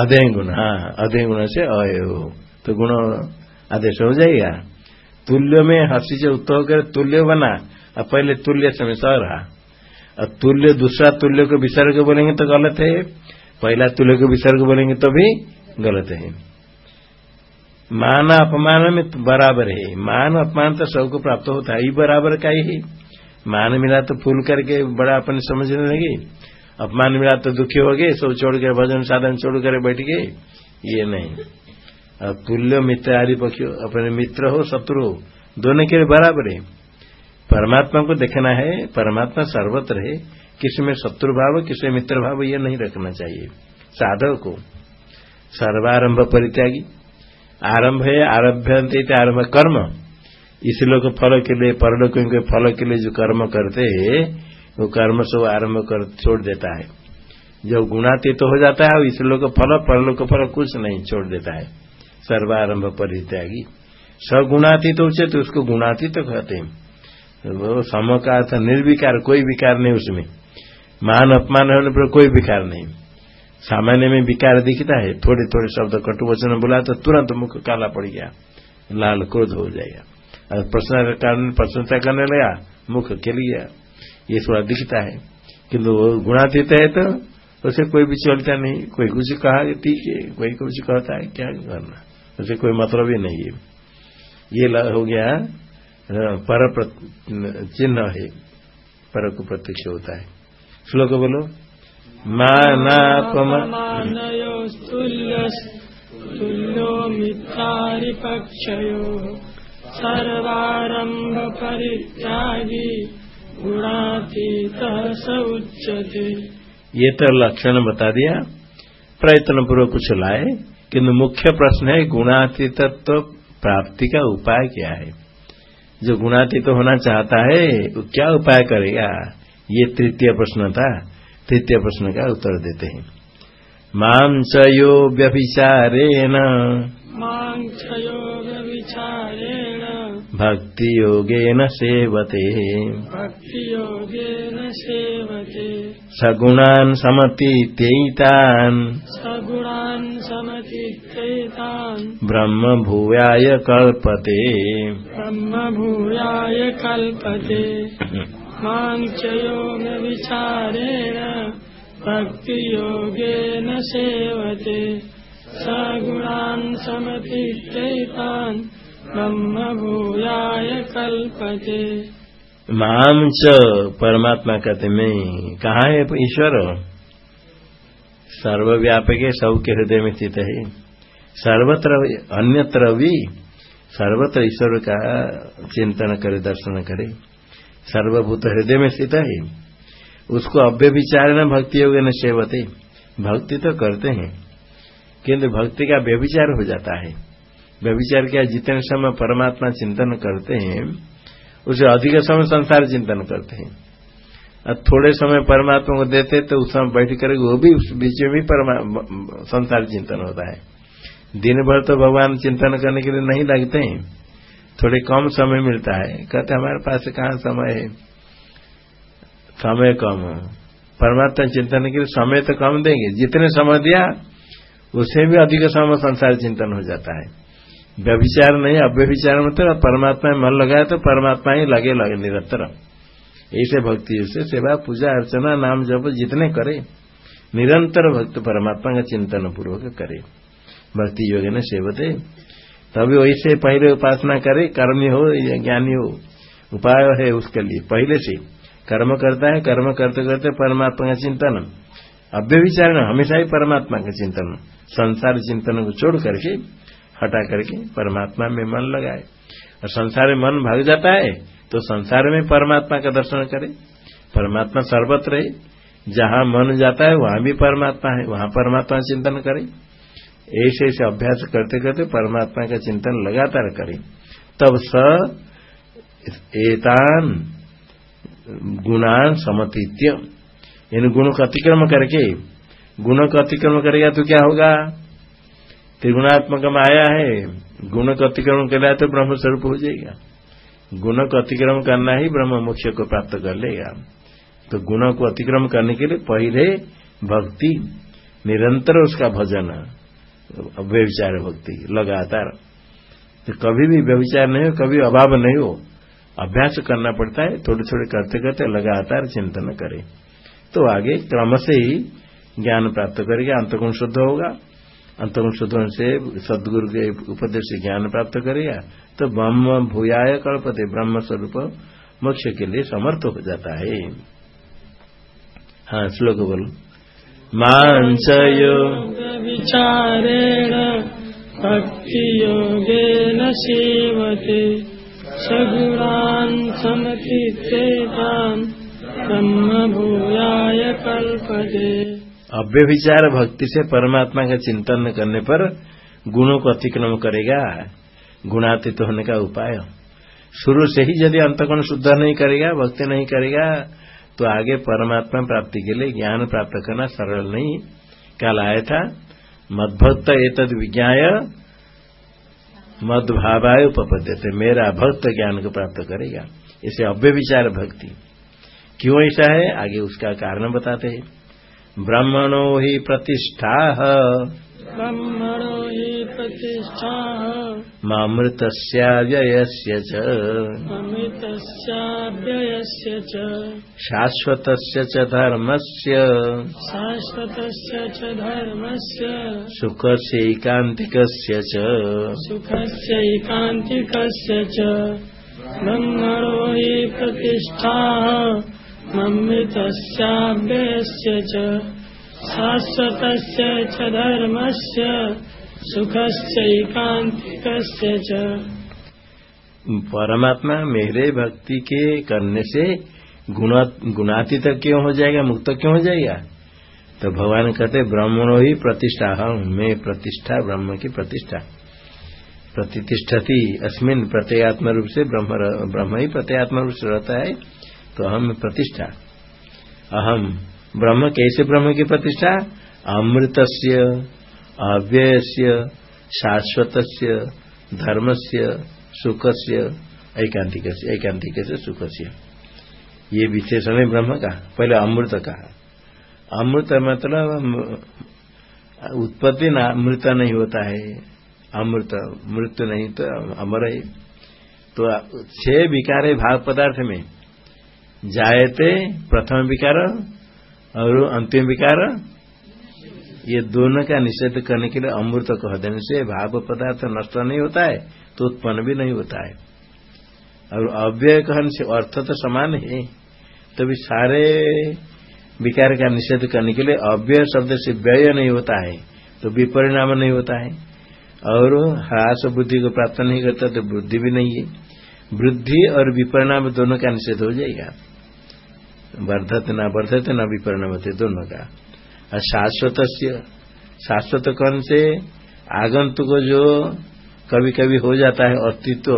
अधे गुण। हाँ अधे गुण से अय। हो तो गुण आदेश हो जाएगा। तुल्य में हसी से उत्तर होकर तुल्य बना। अब पहले तुल्य समय सह रहा। और तुल्य दूसरा तुल्य को विसर्ग बोलेंगे तो गलत है। पहला तुल्य को विसर्ग बोलेंगे तो भी गलत है। मान अपमान में बराबर है। मान अपमान तो सबको प्राप्त होता है। ये बराबर का ही। मान मिला तो फूल करके बड़ा अपन समझने लगे। अपमान मिला तो दुखी हो गए, सब छोड़ कर भजन साधन छोड़ कर बैठ गए। ये नहीं। अब तुल्य मित्र आदि पक्षी अपने मित्र हो, शत्रु हो, दोनों के बराबर है। परमात्मा को देखना है, परमात्मा सर्वत्र है। किसी में शत्रु भाव, किसी में मित्र भाव, ये नहीं रखना चाहिए। साधक को। सर्वारंभ परित्यागी। आरंभ है आरभ्य आरंभ कर्म। इस लोग फल के लिए परलोक के फल के लिए जो कर्म करते हैं, वो कर्म सब आरंभ कर, छोड़ देता है। जब गुणातीत तो हो जाता है, इस लोग फल, परलोक फल कुछ नहीं छोड़ देता है। सर्वारंभ परित्यागी सगुणातीत तो उचित, उसको गुणातीत तो कहते हैं। वो सम का अर्थ निर्विकार, कोई विकार नहीं उसमें। मान, अपमान होने पर कोई विकार नहीं। सामान्य में विकार दिखता है। थोड़े थोड़े शब्द कटुवचन बोला तो तुरंत मुख काला पड़ गया। लाल क्रोध हो जाएगा। प्रश्न कारण प्रशंसा करने लगा, मुख खिल गया ये थोड़ा दिखता है किंतु गुणातीत है तो उसे कोई भी चलता नहीं, कोई कुछ कहा ठीक है, कोई कुछ कहता है, क्या करना? उसे कोई मतलब ही नहीं है। ये हो गया पर चिन्ह है, पर को प्रत्यक्ष होता है। श्लोक बोलो। तुल्यो मित्रारिपक्षयो सर्वारंभ परित्यागी गुणातीत स उच्यते ये तो लक्षण बता दिया। प्रयत्न पूर्वक कुछ लाए किंतु मुख्य प्रश्न है गुणातीतत्व प्राप्ति का उपाय क्या है? जो गुणातीत तो होना चाहता है वो क्या उपाय करेगा? ये तृतीय प्रश्न था। तृतीय प्रश्न का उत्तर देते हैं। माँ च यो व्यभिचारेण भक्ति योगेन सेवते। भक्ति योगेन सेवते। सगुणान् समतीत्यैतान्। सगुणान् समतीत्यैतान्। ब्रह्म भूयाय कल्पते। ब्रह्म भूयाय कल्पते। माँ च योगविचारेण भक्तियोगेन सेवते। सगुणान् समतीत्यैतान्। ब्रह्म भूयाय कल्पते। माम च परमात्मा कहते, मैं कहा है ईश्वर? सर्वव्यापक है सबके हृदय में स्थित है। सर्वत्र अन्यत्र भी सर्वत्र ईश्वर का चिंतन करे, दर्शन करे। सर्वभूत हृदय में स्थित है। उसको अव्य विचार न भक्ति योग न सेवते। भक्ति तो करते हैं, किंतु भक्ति का व्यभिचार हो जाता है। व्यभिचार किया, जितने समय परमात्मा चिंतन करते हैं, उसे अधिक समय संसार चिंतन करते हैं। और थोड़े समय परमात्मा को देते तो उस समय बैठ कर वो भी उस बीच में भी संसार चिंतन होता है। दिन भर तो भगवान चिंतन करने के लिए नहीं लगते हैं। थोड़े कम समय मिलता है। कहते हमारे पास कहाँ समय है? समय कम। परमात्मा चिंतन के लिए समय तो कम देंगे। जितने समय दिया उससे भी अधिक समय संसार चिंतन हो जाता है। व्यभिचार नहीं, अव्यभिचार मतलब परमात्मा में मन लगाए तो परमात्मा ही लगे लगे निरंतर। ऐसे भक्ति से सेवा, पूजा, अर्चना, नाम जब जितने करे, निरंतर भक्त परमात्मा का चिंतन पूर्वक करे। भक्ति योग ने सेवते तभी वैसे पहले उपासना करे, कर्मी हो या ज्ञानी हो, उपाय है उसके लिए। पहले से कर्म करता है, कर्म करते करते परमात्मा का चिंतन। अव्यविचार हमेशा ही परमात्मा का चिंतन। संसार चिंतन को छोड़ करके हटा करके परमात्मा में मन लगाए। और संसार में मन भाग जाता है तो संसार में परमात्मा का दर्शन करे। परमात्मा सर्वत्र है, जहाँ मन जाता है, वहाँ भी परमात्मा है, वहाँ परमात्मा चिंतन करे। ऐसे ऐसे अभ्यास करते करते परमात्मा का चिंतन लगातार करें। तब स एतान गुणान समतीत्य इन गुणों का अतिक्रम करके, गुणों का अतिक्रम करेगा तो क्या होगा? त्रिगुणात्मक माया है गुण का अतिक्रमण कर तो ब्रह्म स्वरूप हो जाएगा। गुण को अतिक्रमण करना ही ब्रह्म मोक्ष को प्राप्त कर लेगा। तो गुण को अतिक्रम करने के लिए पहले भक्ति, निरंतर उसका भजन, व्यविचार भक्ति लगातार। तो कभी भी व्यविचार नहीं हो, कभी अभाव नहीं हो, अभ्यास करना पड़ता है थोड़े थोड़े करते करते लगातार चिंतन करें। तो आगे क्रम से ही ज्ञान प्राप्त करेगा, अंतगुण शुद्ध होगा। अंतगुण शुद्ध से सदगुरु के उपदेश से ज्ञान प्राप्त करेगा तो ब्रह्म भूयाय कल्पते, ब्रह्म स्वरूप मोक्ष के लिए समर्थ हो जाता है। हाँ श्लोक बोलो। मांस विचारेण भक्ति योगेन सेवते सगुणान् समतीतेतान् ब्रह्म भूयाय कल्पते। अव्यभिचार भक्ति से परमात्मा का चिंतन करने पर गुणों को अतिक्रम करेगा। गुणातीत होने का उपाय। शुरू से ही यदि अंतकोण शुद्ध नहीं करेगा, भक्ति नहीं करेगा तो आगे परमात्मा प्राप्ति के लिए ज्ञान प्राप्त करना सरल नहीं। कल आया था, मदभक्त एतद विज्ञाय मद भावाय उपपद्य मेरा भक्त ज्ञान को प्राप्त करेगा। इसे अव्यविचार भक्ति। क्यों ऐसा है? आगे उसका कारण बताते हैं। ब्रह्मणो हि प्रतिष्ठा। ब्रह्मणो हि प्रतिष्ठा। मामृतस्याव्ययस्य च। अमृतस्याव्ययस्य च। शाश्वतस्य च धर्मस्य। शाश्वतस्य च धर्मस्य। सुखस्यैकान्तिकस्य च। सुखस्यैकान्तिकस्य च। ब्रह्मणो हि प्रतिष्ठा। मम्मितस्याभ्यस्य च, शाश्वतस्य च धर्मस्य परमात्मा मेरे भक्ति के करने से गुणातीत क्यों हो जाएगा, मुक्त क्यों हो जाएगा? तो भगवान कहते ब्रह्मणो ही प्रतिष्ठा हम मैं प्रतिष्ठा, ब्रह्म की प्रतिष्ठा। प्रतिष्ठती, अस्मिन प्रत्येगात्म रूप से ब्रह्म ब्रह्म ही प्रत्येगात्म रूप से रहता है। तो अहम प्रतिष्ठा। अहम ब्रह्म कैसे ब्रह्म की प्रतिष्ठा? अमृत से अव्यय से शाश्वत धर्म से सुख से एकांतिक से ऐकांतिक से सुख से ये विशेषण है ब्रह्म का पहले अमृत कहा। अमृत मतलब उत्पत्ति मृत नहीं होता है। अमृत, मृत्यु नहीं तो अमर है। तो छह विकार है भाग पदार्थ में। जायते प्रथम विकार और अंतिम विकार। ये दोनों का निषेध करने के लिए अमृत कह देने से भाव पदार्थ नष्ट नहीं होता है तो उत्पन्न भी नहीं होता है। और अव्यय कहने से अर्थ तो समान है, तभी तो सारे विकार का निषेध करने के लिए अव्यय शब्द से व्यय नहीं होता है तो विपरिणाम नहीं होता है। और ह्रास बुद्धि को प्राप्त नहीं करता तो बुद्धि भी नहीं है। वृद्धि और विपरिणाम दोनों का निषेध हो जाएगा। वर्धत न वर्धत न विपरिणमते दोनों का। और शाश्वत शाश्वत कौन से आगंतुक जो कभी कभी हो जाता है अस्तित्व,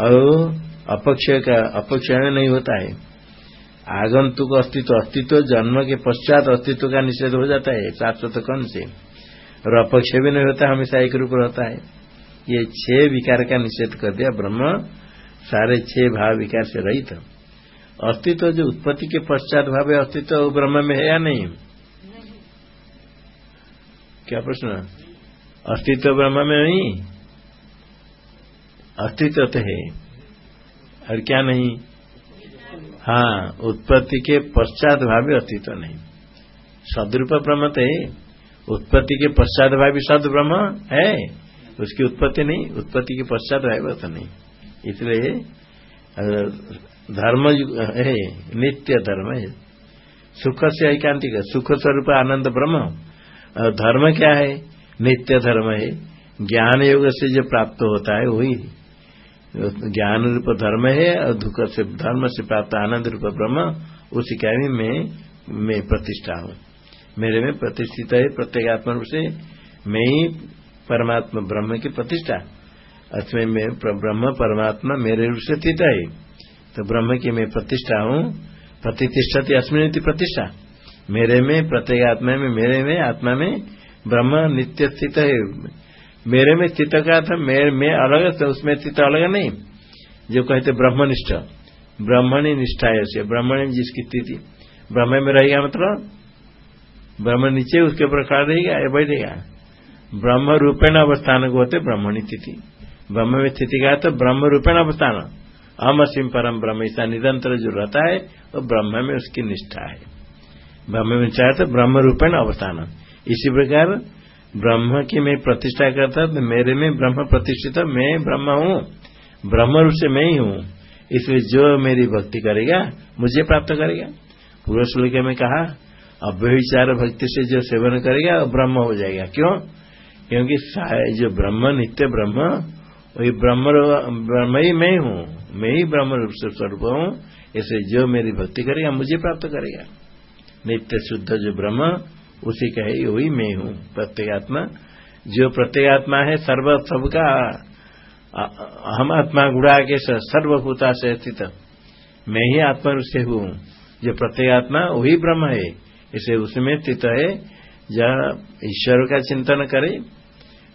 और अपक्ष का, अपक्ष नहीं होता है। आगंतुक अस्तित्व अस्तित्व जन्म के पश्चात अस्तित्व का निषेध हो जाता है शाश्वत कौन से। और अपक्ष भी नहीं होता, हमेशा एक रूप रहता है। ये छह विकार का निषेध कर दिया ब्रह्म, सारे छह भाव विकार से रहित। अस्तित्व जो उत्पत्ति के पश्चात भाव अस्तित्व ब्रह्म में है या नहीं? क्या प्रश्न? अस्तित्व ब्रह्म में नहीं। अस्तित्व तो है। और क्या नहीं? हाँ उत्पत्ति के पश्चात भावी अस्तित्व नहीं। सदरूप ब्रह्म तो है। उत्पत्ति के पश्चात भावी सद ब्रह्म है। उसकी उत्पत्ति नहीं। उत्पत्ति के पश्चात भावी तो नहीं। इसलिए धर्म है, नित्य धर्म है। सुख से ऐकांतिक सुख स्वरूप आनंद ब्रह्म। और धर्म क्या है? नित्य धर्म है। ज्ञान योग से जो प्राप्त होता है, वही। ज्ञान रूप धर्म है और दुख से, धर्म से प्राप्त आनंद रूप ब्रह्म, उसी का भी मैं मैं प्रतिष्ठा हूँ। मेरे में प्रतिष्ठित है प्रत्येगात्म रूप से। मैं ही परमात्मा ब्रह्म की प्रतिष्ठा। अथवा में ब्रह्म परमात्मा मेरे रूप से स्थित है। तो ब्रह्म की मैं प्रतिष्ठा हूँ, प्रतिष्ठती अस्मिन प्रतिष्ठा। मेरे में, प्रत्येक आत्मा में, मेरे में, आत्मा में ब्रह्म नित्य स्थित है। मेरे में स्थित का था मेरे में अलग तो उसमें स्थित अलग नहीं। जो कहते ब्रह्मनिष्ठ, ब्रह्मणी निष्ठा है ब्रह्मणी जिसकी स्थिति, ब्रह्म में रहेगा मतलब ब्रह्म नीचे उसके ऊपर खड़ा रहेगा, या बैठेगा ब्रह्म रूपेण अवस्थान को होते ब्रह्मणी स्थिति। ब्रह्म में स्थिति का तो ब्रह्म रूपेण अवस्थान। अमसीम परम ब्रह्म ऐसा निरंतर जो रहता है, वो ब्रह्म में उसकी निष्ठा है। ब्रह्म में चाहे तो ब्रह्म रूपेण अवस्थान इसी प्रकार ब्रह्म की मैं प्रतिष्ठा करता तो मेरे में ब्रह्म प्रतिष्ठित मैं ब्रह्म हूँ। ब्रह्म रूप से मैं ही हूँ। इसलिए जो मेरी भक्ति करेगा, मुझे प्राप्त करेगा। पूर्व श्लोक में कहा अव्यविचार भक्ति से जो सेवन करेगा ब्रह्म हो जाएगा। क्यों? क्योंकि जो ब्रह्म, नित्य ब्रह्म वही ब्रह्म ब्रह्म ही मैं हूँ, मैं ही ब्रह्म रूप से स्वरूप हूँ इसलिए जो मेरी भक्ति करेगा, मुझे प्राप्त करेगा। नित्य शुद्ध जो ब्रह्म, उसी का ही वही मैं हूँ, प्रत्येगात्मा। जो प्रत्येगात्मा है, सर्व सबका हम आत्मा गुड़ा के सर्वभूता से स्थित। मैं ही आत्मा रूप से हूँ। जो प्रत्येगात्मा, वही ब्रह्म है, इसे उसमें स्थित है, जहाँ ईश्वर का चिंतन करे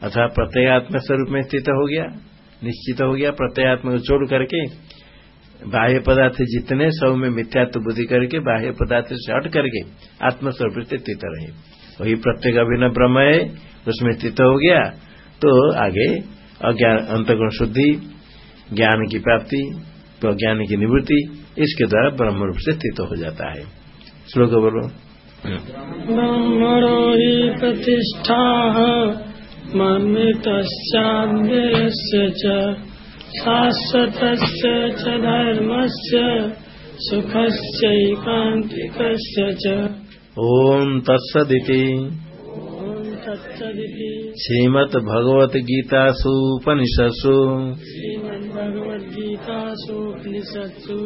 अथवा प्रत्येगात्मा स्वरूप में स्थित हो गया। निश्चित हो गया प्रत्येगात्मा को छोड़ करके बाह्य पदार्थ जितने सब में मिथ्यात्व बुद्धि करके, बाह्य पदार्थ से हट करके आत्मस्वरूप स्थित रहे। वही प्रत्येक अभिन्न ब्रह्म है, उसमें स्थित हो गया तो आगे अज्ञान, अंतगुण शुद्धि, ज्ञान की प्राप्ति तो अज्ञान की निवृत्ति, इसके द्वारा ब्रह्म रूप से स्थित हो जाता है। श्लोक बोलो। प्रतिष्ठा मन्वितश्चान्देयस्य च शाश्वतस्य च धर्मस्य सुखस्यैकान्तिकस्य च। तत्सदिति। श्रीमद भगवत गीतासु उपनिषत्सु। श्रीमद्भगवद्गीतासूपनिषत्सु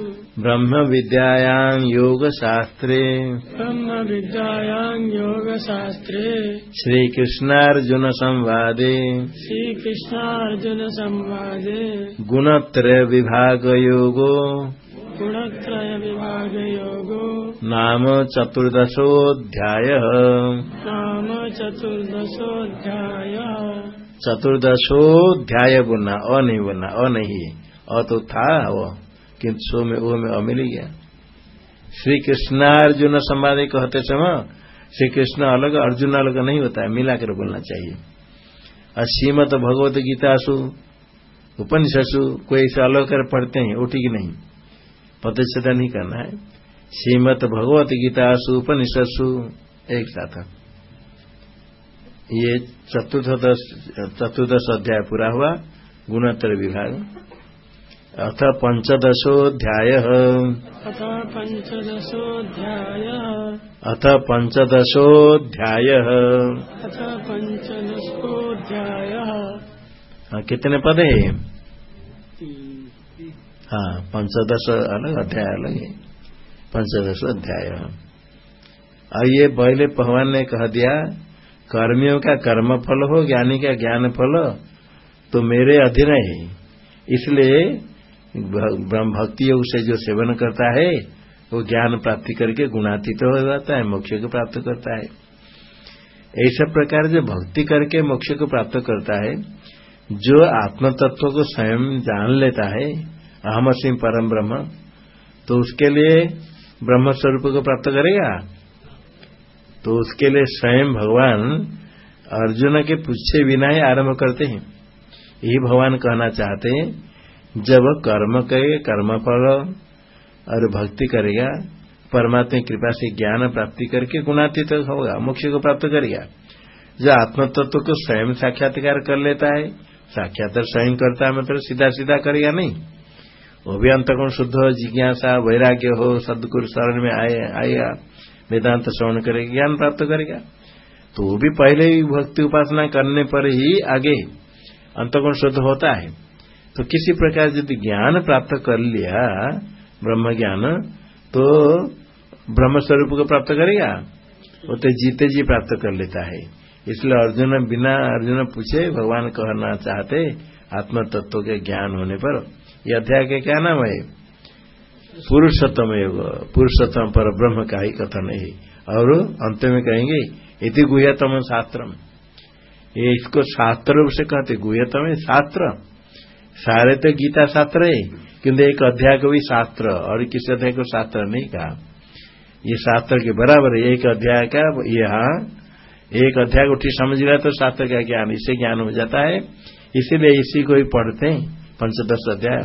ब्रह्म विद्यायां योग शास्त्रे ब्रह्म विद्यायां योग शास्त्रे श्री कृष्णार्जुन संवादे श्री कृष्णार्जुन संवादे गुणत्रय विभाग योगो गुणत्रय विभाग योगो नाम चतुर्दशोऽध्यायः। नाम चतुर्दशोऽध्याय। चतुर्दशोध्याय बोलना अ नहीं बोलना अ नहीं अ तो था वो किंतु सो में वो में अ मिल गया। श्री कृष्णार्जुन संवाद कहते समय श्री कृष्ण अलग अर्जुन अलग नहीं होता है मिलाकर बोलना चाहिए। श्रीमद भगवत गीता सु उपनिषसु कोई ऐसे अलग कर पढ़ते हैं उठी ठीक नहीं? पदच्छेदा नहीं करना है। श्रीमद भगवत गीता उपनिषत्सु एक साथ ये चतुर्दश चतुर्दश अध्याय पूरा हुआ गुणोत्तर विभाग। अथ पंचदशोध्याय अथ पंचदशोध्याय अथ पंचदशोध्याय अथ पंचदशोध्याय कितने पद है हाँ पंचदश अलग अध्याय अलग है। पंचदश अध्याय। अब ये पहले भगवान ने कह दिया, कर्मियों का कर्म फल हो, ज्ञानी का ज्ञान फल तो मेरे अधीन है। इसलिए ब्रह्म भक्ति योग से जो सेवन करता है, वो ज्ञान प्राप्ति करके गुणातीत तो हो जाता है, मोक्ष को प्राप्त करता है। ऐसा प्रकार जो भक्ति करके मोक्ष को प्राप्त करता है, जो आत्म तत्व को स्वयं जान लेता है अहम सिंह परम ब्रह्म तो उसके लिए ब्रह्म स्वरूप को प्राप्त करेगा। तो उसके लिए स्वयं भगवान अर्जुन के पूछे बिना ही आरंभ करते हैं। यही भगवान कहना चाहते हैं, जब कर्म करे, कर्म फल और भक्ति करेगा, परमात्मा की कृपा से ज्ञान प्राप्ति करके गुणातीत तो होगा, मोक्ष को प्राप्त करेगा। जो आत्म तत्व को स्वयं साक्षात्कार कर लेता है, साक्षात्कार स्वयं करता है मतलब सीधा सीधा करेगा नहीं। वो भी अंतकोण शुद्ध हो, जिज्ञासा, वैराग्य हो, सदगुरु शरण में आए आएगा वेदांत श्रवण करेगा, ज्ञान प्राप्त करेगा। तो वो भी पहले ही भक्ति उपासना करने पर ही आगे अंतकोण शुद्ध होता है। तो किसी प्रकार यदि ज्ञान प्राप्त कर लिया, ब्रह्म ज्ञान तो ब्रह्म स्वरूप को प्राप्त करेगा। वो तो जीते जी प्राप्त कर लेता है। इसलिए अर्जुन बिना अर्जुन पूछे, भगवान कहना चाहते आत्म तत्व के ज्ञान होने पर यह अध्याय के क्या नाम है? पुरुषोत्तम योग पुरुषोत्तम पर ब्रह्म का ही कथन है। और अंत में कहेंगे, इति गुहतम शास्त्र ये इसको शास्त्र रूप से कहते गुहतम शास्त्र। सारे तो गीता शास्त्र है, किंतु एक अध्याय को भी शास्त्र और किसी अध्याय को शास्त्र नहीं कहा। ये शास्त्र के बराबर है। एक अध्याय का यहाँ, एक अध्याय को ठीक समझ गया तो शास्त्र का ज्ञान, इससे ज्ञान हो जाता है। इसीलिए इसी को ही पढ़ते हैं। पंचदश अध्याय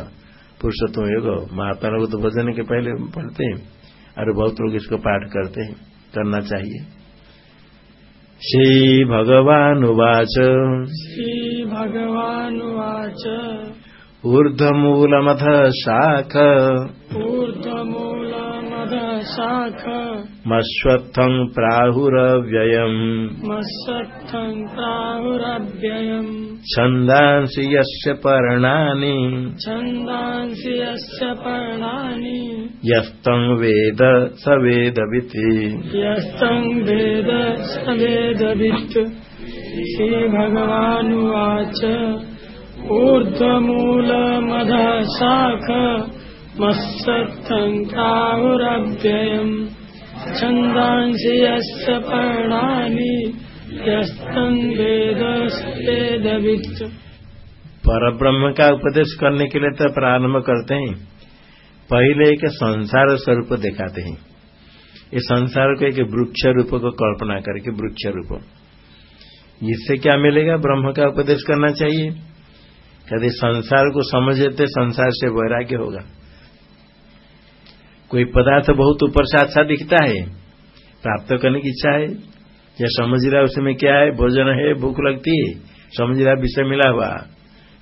पुरुषोत्तम योग महात्मा लोग तो भजन के पहले पढ़ते हैं और बहुत लोग इसको पाठ करते हैं करना चाहिए। श्रीभगवानुवाच श्रीभगवानुवाच ऊर्धमूलमथ शाख। ऊर्ध्वमूलमदशाख मश्वत्थम् प्राहुरव्ययम्। मत्सत्थं प्राहुरव्ययम्। छन्दांसि यस्य पर्णानि। छन्दांसि यस्य पर्णानि। यस्तं वेद स वेदविति। यस्तं वेद स वेदवित्। श्रीभगवानुवाच। ऊर्ध्वमूलमधः शाख मत्सत्थं प्राहुरव्ययम् छन्दांसि स वेदवित् का उपदेश करने के लिए तो प्रारंभ करते हैं। पहले एक संसार स्वरूप दिखाते हैं। ये संसार को एक वृक्ष रूप को कल्पना करके वृक्ष रूप। इससे क्या मिलेगा? ब्रह्म का उपदेश करना चाहिए। कहते संसार को समझते, संसार से वैराग्य होगा। कोई पदार्थ बहुत ऊपर से अच्छा दिखता है, प्राप्त करने की इच्छा है। या समझ रहा है उसमें क्या है? भोजन है, भूख लगती है। समझ रहा विषय मिला हुआ।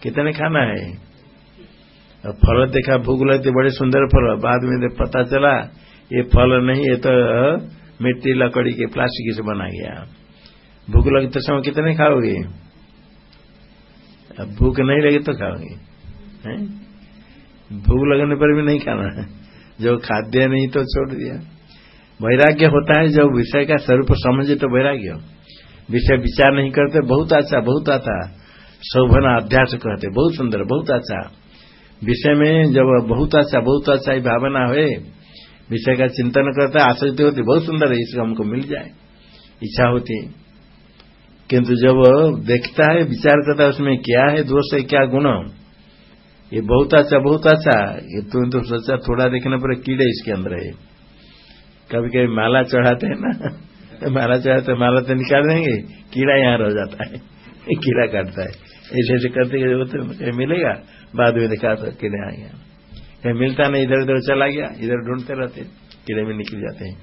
कितने खाना है? और फल देखा, भूख लगती, बड़े सुंदर फल। बाद में पता चला, ये फल नहीं, ये तो मिट्टी लकड़ी के प्लास्टिक से बना गया। भूख लगते समय कितने खाओगे? अब भूख नहीं लगे तो खाओगे भूख लगने पर भी नहीं खाना है। जो खाद्य नहीं तो छोड़ दिया। वैराग्य होता है जब विषय का स्वरूप समझे तो वैराग्य। विषय विचार नहीं करते, बहुत अच्छा बहुत अच्छा। शोभना अध्यास कहते, बहुत सुंदर, बहुत अच्छा। विषय में जब बहुत अच्छा बहुत अच्छा ही भावना हुए, विषय का चिंतन करता है आसक्ति होती, बहुत सुंदर है, इसको हमको मिल जाए, इच्छा होती। किंतु जब देखता है, विचार करता है, उसमें क्या है, दोष है, क्या गुण? ये बहुत अच्छा बहुत अच्छा। ये तुम तो सोचा थोड़ा देखने पर कीड़े इसके अंदर है। कभी कभी माला चढ़ाते हैं ना, माला चढ़ाते, माला तो निकाल देंगे, कीड़ा यहाँ रह जाता है कीड़ा काटता है। ऐसे ऐसे करते कहीं मिलेगा, बाद में देखा तो कीड़े आ गया। कहीं मिलता नहीं, इधर उधर चला गया, इधर ढूंढते रहते कीड़े में निकल जाते हैं।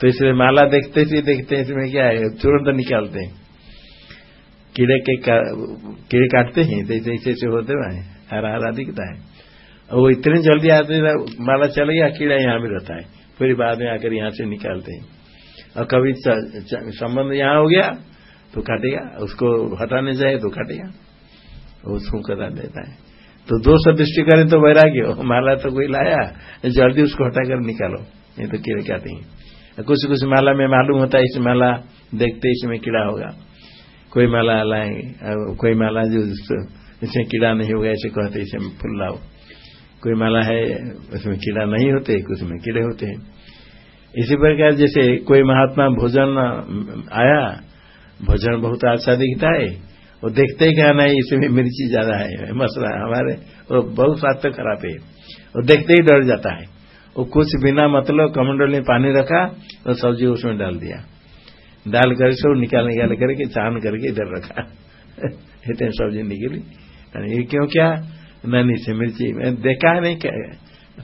तो इसलिए माला देखते ही देखते हैं, इसमें क्या है, तुरंत निकालते हैं। कीड़े के कीड़े काटते हैं तो ऐसे ऐसे होते हुए हरा हरा दिखता है। और वो इतने जल्दी आते माला चले गया, कीड़ा यहाँ भी रहता है। फिर बाद में आकर यहाँ से निकालते हैं। और कभी संबंध यहाँ हो गया तो काटेगा। उसको हटाने जाए तो काटेगा। उसको करा देता है। तो दो सौ दृष्टि करें तो वैराग्य। माला तो कोई लाया, जल्दी उसको हटाकर निकालो। नहीं तो कीड़े काटे हैं। कुछ कुछ माला में मालूम होता है, इस माला देखते, इसमें कीड़ा होगा। कोई माला लाएँगे कोई माला जो इसमें कीड़ा नहीं होगा, ऐसे कहते इसमें फूल लाओ। कोई माला है, उसमें कीड़ा नहीं होते कुछ में कीड़े होते हैं। इसी प्रकार जैसे कोई महात्मा भोजन आया, भोजन बहुत अच्छा दिखता है, वो देखते ही क्या नहीं, इसमें मिर्ची ज़्यादा है मसला हमारे। वो बहुत स्वास्थ्य खराब है। वो देखते ही डर जाता है। वो कुछ बिना मतलब कमंडल में पानी रखा और सब्ज़ी उसमें डाल दिया। डाल कर सब निकाल निकाल करके छान करके इधर रखा। इतने सब्ज़ी निकली। ये क्यों क्या? नहीं से मिर्ची, मैं देखा है नहीं क्या?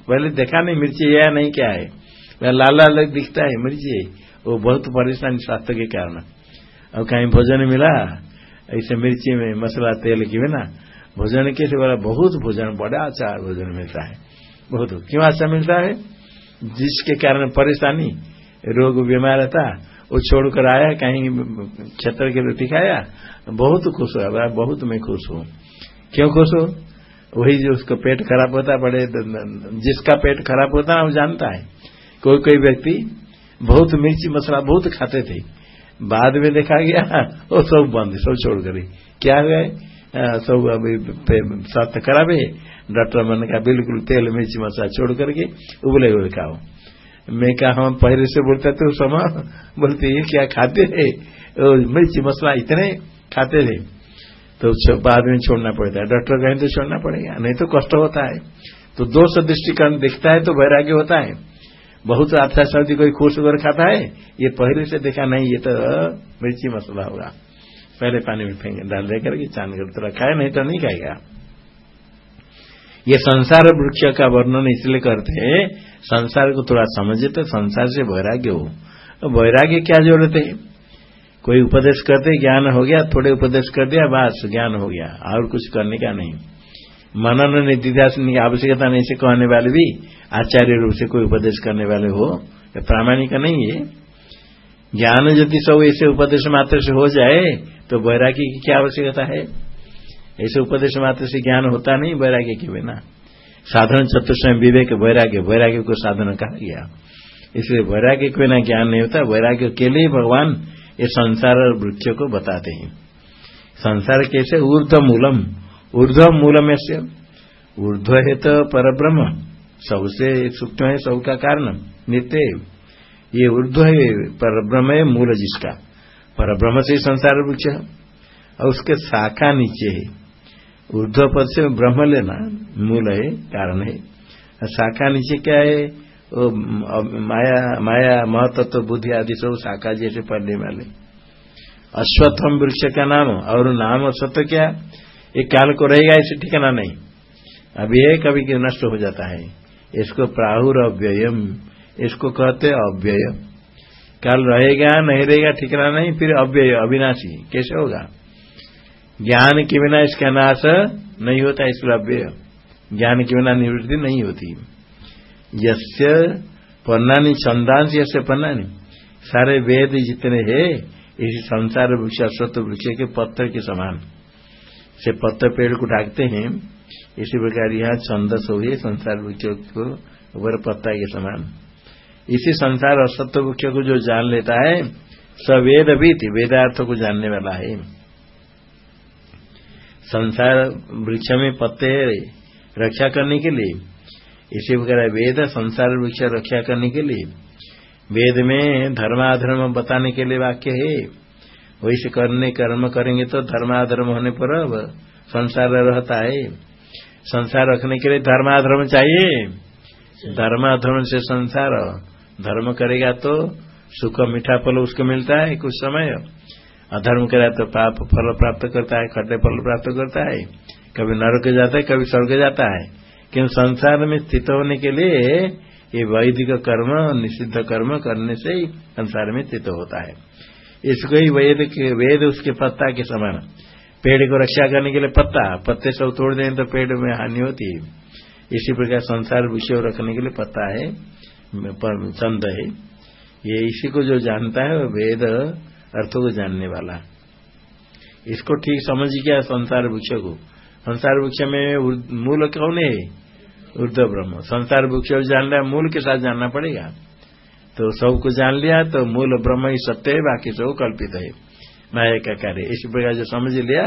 पहले देखा नहीं, मिर्ची या नहीं क्या है? लाल लाल दिखता है मिर्ची। वो बहुत परेशानी स्वास्थ्य के कारण। और कहीं भोजन मिला, ऐसे मिर्ची में मसला तेल की ना भोजन कैसे बोला, बहुत भोजन, बड़ा अच्छा भोजन मिलता है। बहुत। क्यों अच्छा मिलता है? जिसके कारण परेशानी, रोग बीमार था वो छोड़कर आया, कहीं क्षेत्र के रोटी खाया बहुत खुश हुआ, बहुत मैं खुश हूँ। क्यों खुश हो? वही जो उसका पेट खराब होता है, बड़े जिसका पेट खराब होता है, वो जानता है। कोई कोई व्यक्ति बहुत मिर्ची मसाला बहुत खाते थे। बाद में देखा गया, वो सब बंद, सब छोड़ कर क्या हुआ? सब अभी स्वास्थ्य खराब है। डॉक्टर मैंने कहा बिल्कुल तेल मिर्ची मसाला छोड़ करके उबले हुए खाओ। मैं कहा हम पहले से बोलते थे समय। बोलते, ये क्या खाते थे? मिर्ची मसाला इतने खाते थे। तो बाद में छोड़ना पड़ता है। डॉक्टर कहें तो छोड़ना पड़ेगा, नहीं तो कष्ट होता है। तो दोष दृष्टिकरण दिखता है तो वैराग्य होता है। बहुत अच्छा सब्ज़ी कोई खुश होकर खाता है, ये पहले से देखा नहीं, ये तो मिर्ची मसाला होगा। पहले पानी में फेंक डाल दे करके चाँद कर तो रखा है, नहीं तो नहीं खाएगा। ये संसार वृक्ष का वर्णन इसलिए करते हैं, संसार को थोड़ा समझे तो संसार से वैराग्य हो। तो वैराग्य क्या ज़रूरत है? कोई उपदेश करते ज्ञान हो गया, थोड़े उपदेश कर दिया, बस, ज्ञान हो गया, और कुछ करने का नहीं। मनन निधिध्यास की आवश्यकता नहीं से कहने वाले भी, आचार्य रूप से कोई उपदेश करने वाले हो, ये प्रामाणिक नहीं है। ज्ञान यदि सब ऐसे उपदेश मात्र से हो जाए तो वैराग्य की क्या आवश्यकता है? ऐसे उपदेश मात्र से ज्ञान होता नहीं, वैराग्य के बिना। साधारण चतुर्थ विवेक, वैराग्य वैराग्य को साधन कहा गया। इसलिए वैराग्य के बिना ज्ञान नहीं होता, वैराग्य के लिए भगवान ये संसार वृक्ष को बताते हैं। संसार कैसे? ऊर्ध मूलम। ऊर्ध्व मूलम से ऊर्ध्व है तो पर ब्रह्म सबसे सूक्ष्म है सबका कारण। नित्य। ये ऊर्ध्व है पर ब्रह्म है मूल जिसका। पर ब्रह्म से संसार वृक्ष है। और उसके शाखा नीचे है। ऊर्ध्व पद से ब्रह्म लेना मूल है, कारण है। शाखा नीचे क्या है? वो माया माया, महतत्व, बुद्धि आदि सब शाखा जैसे पढ़ने वाले। अश्वत्थम वृक्ष का नाम, और नाम अश्वत्थ क्या? ये काल को रहेगा इसे ठिकाना नहीं। अभी ये कभी नष्ट हो जाता है। इसको प्राहुर अव्ययम। इसको कहते अव्यय काल रहेगा, नहीं रहेगा, ठिकाना नहीं, फिर अव्यय, अविनाशी। कैसे होगा? ज्ञान के बिना इसका नाश नहीं होता, इसलिए अव्यय। ज्ञान के बिना निवृत्ति नहीं होती। यस्य पन्नानी छंदांश यसे पन्नानी? सारे वेद जितने हैं, इसी संसार वृक्ष, अश्वत्थ वृक्ष के पत्थर के समान। से पत्थर पेड़ को ढाकते हैं, इसी प्रकार यहाँ छंदस हो गए संसार वृक्ष को ऊपर पत्ता के समान। इसी संसार असत्व वृक्ष को जो जान लेता है सवेद भी वेदार्थ को जानने वाला है। संसार वृक्ष में पत्ते रक्षा करने के लिए इसी प्रकार वेद संसार वृक्ष रक्षा करने के लिए, वेद में धर्माधर्म बताने के लिए वाक्य है। वैसे करने, कर्म करेंगे तो धर्माधर्म होने पर अब संसार रहता है। संसार रखने के लिए धर्माधर्म चाहिए। धर्माधर्म से संसार, धर्म करेगा तो सुख मीठा फल उसको मिलता है कुछ समय। अधर्म करेगा तो पाप फल प्राप्त करता है, खट्टे फल प्राप्त करता है। कभी नरक जाता है, कभी स्वर्ग जाता है। क्योंकि संसार में स्थित होने के लिए ये वैदिक कर्म, निषिद्ध कर्म करने से ही संसार में स्थित होता है। इसको ही वेद वेद उसके पत्ता के समान। पेड़ को रक्षा करने के लिए पत्ता, पत्ते सब तोड़ दें तो पेड़ में हानि होती है। इसी प्रकार संसार विषय रखने के लिए पत्ता है चंद है। ये इसी को जो जानता है वेद अर्थों को जानने वाला। इसको ठीक समझ गया संसार वृक्ष को। संसार वृक्ष में मूल कौन है? ऊर्ध ब्रह्म। संसार वृक्ष जान लिया मूल के साथ जानना पड़ेगा। तो सबको जान लिया तो मूल ब्रह्म ही सत्य है बाकी सब कल्पित है। माया का कार्य इस प्रकार जो समझ लिया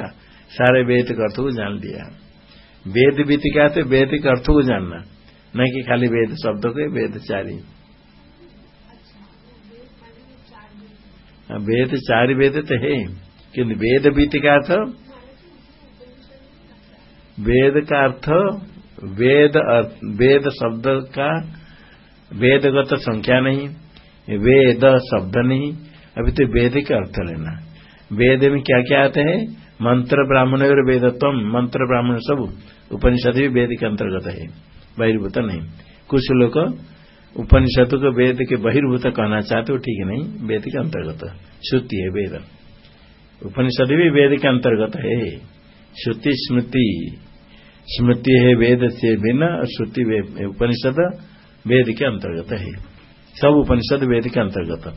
सारे वेद के अर्थ को जान लिया। वेद बीत क्या थे वेद के अर्थ को जानना। न कि खाली वेद शब्द के वेद चारी। हाँ, वेद चार वेद तो है। किन्तु वेद बीत का अर्थ वेद का अर्थ वेद वेद शब्द का वेदगत संख्या नहीं, वेद शब्द नहीं। अभी तो वेद का अर्थ लेना। वेद में क्या क्या आते हैं? मंत्र, ब्राह्मण और वेदत्व मंत्र, ब्राह्मण सब। उपनिषद भी वेद के अंतर्गत है, बहिर्भूत नहीं। कुछ लोग उपनिषद को वेद के बहिर्भूत कहना चाहते हो ठीक नहीं, वेद के अंतर्गत। श्रुति है वेद। उपनिषद भी वेद के अंतर्गत है। श्रुति, स्मृति। स्मृति है वेद से भिन्न, श्रुति उपनिषद वेद के अंतर्गत है। सब उपनिषद वेद के अंतर्गत।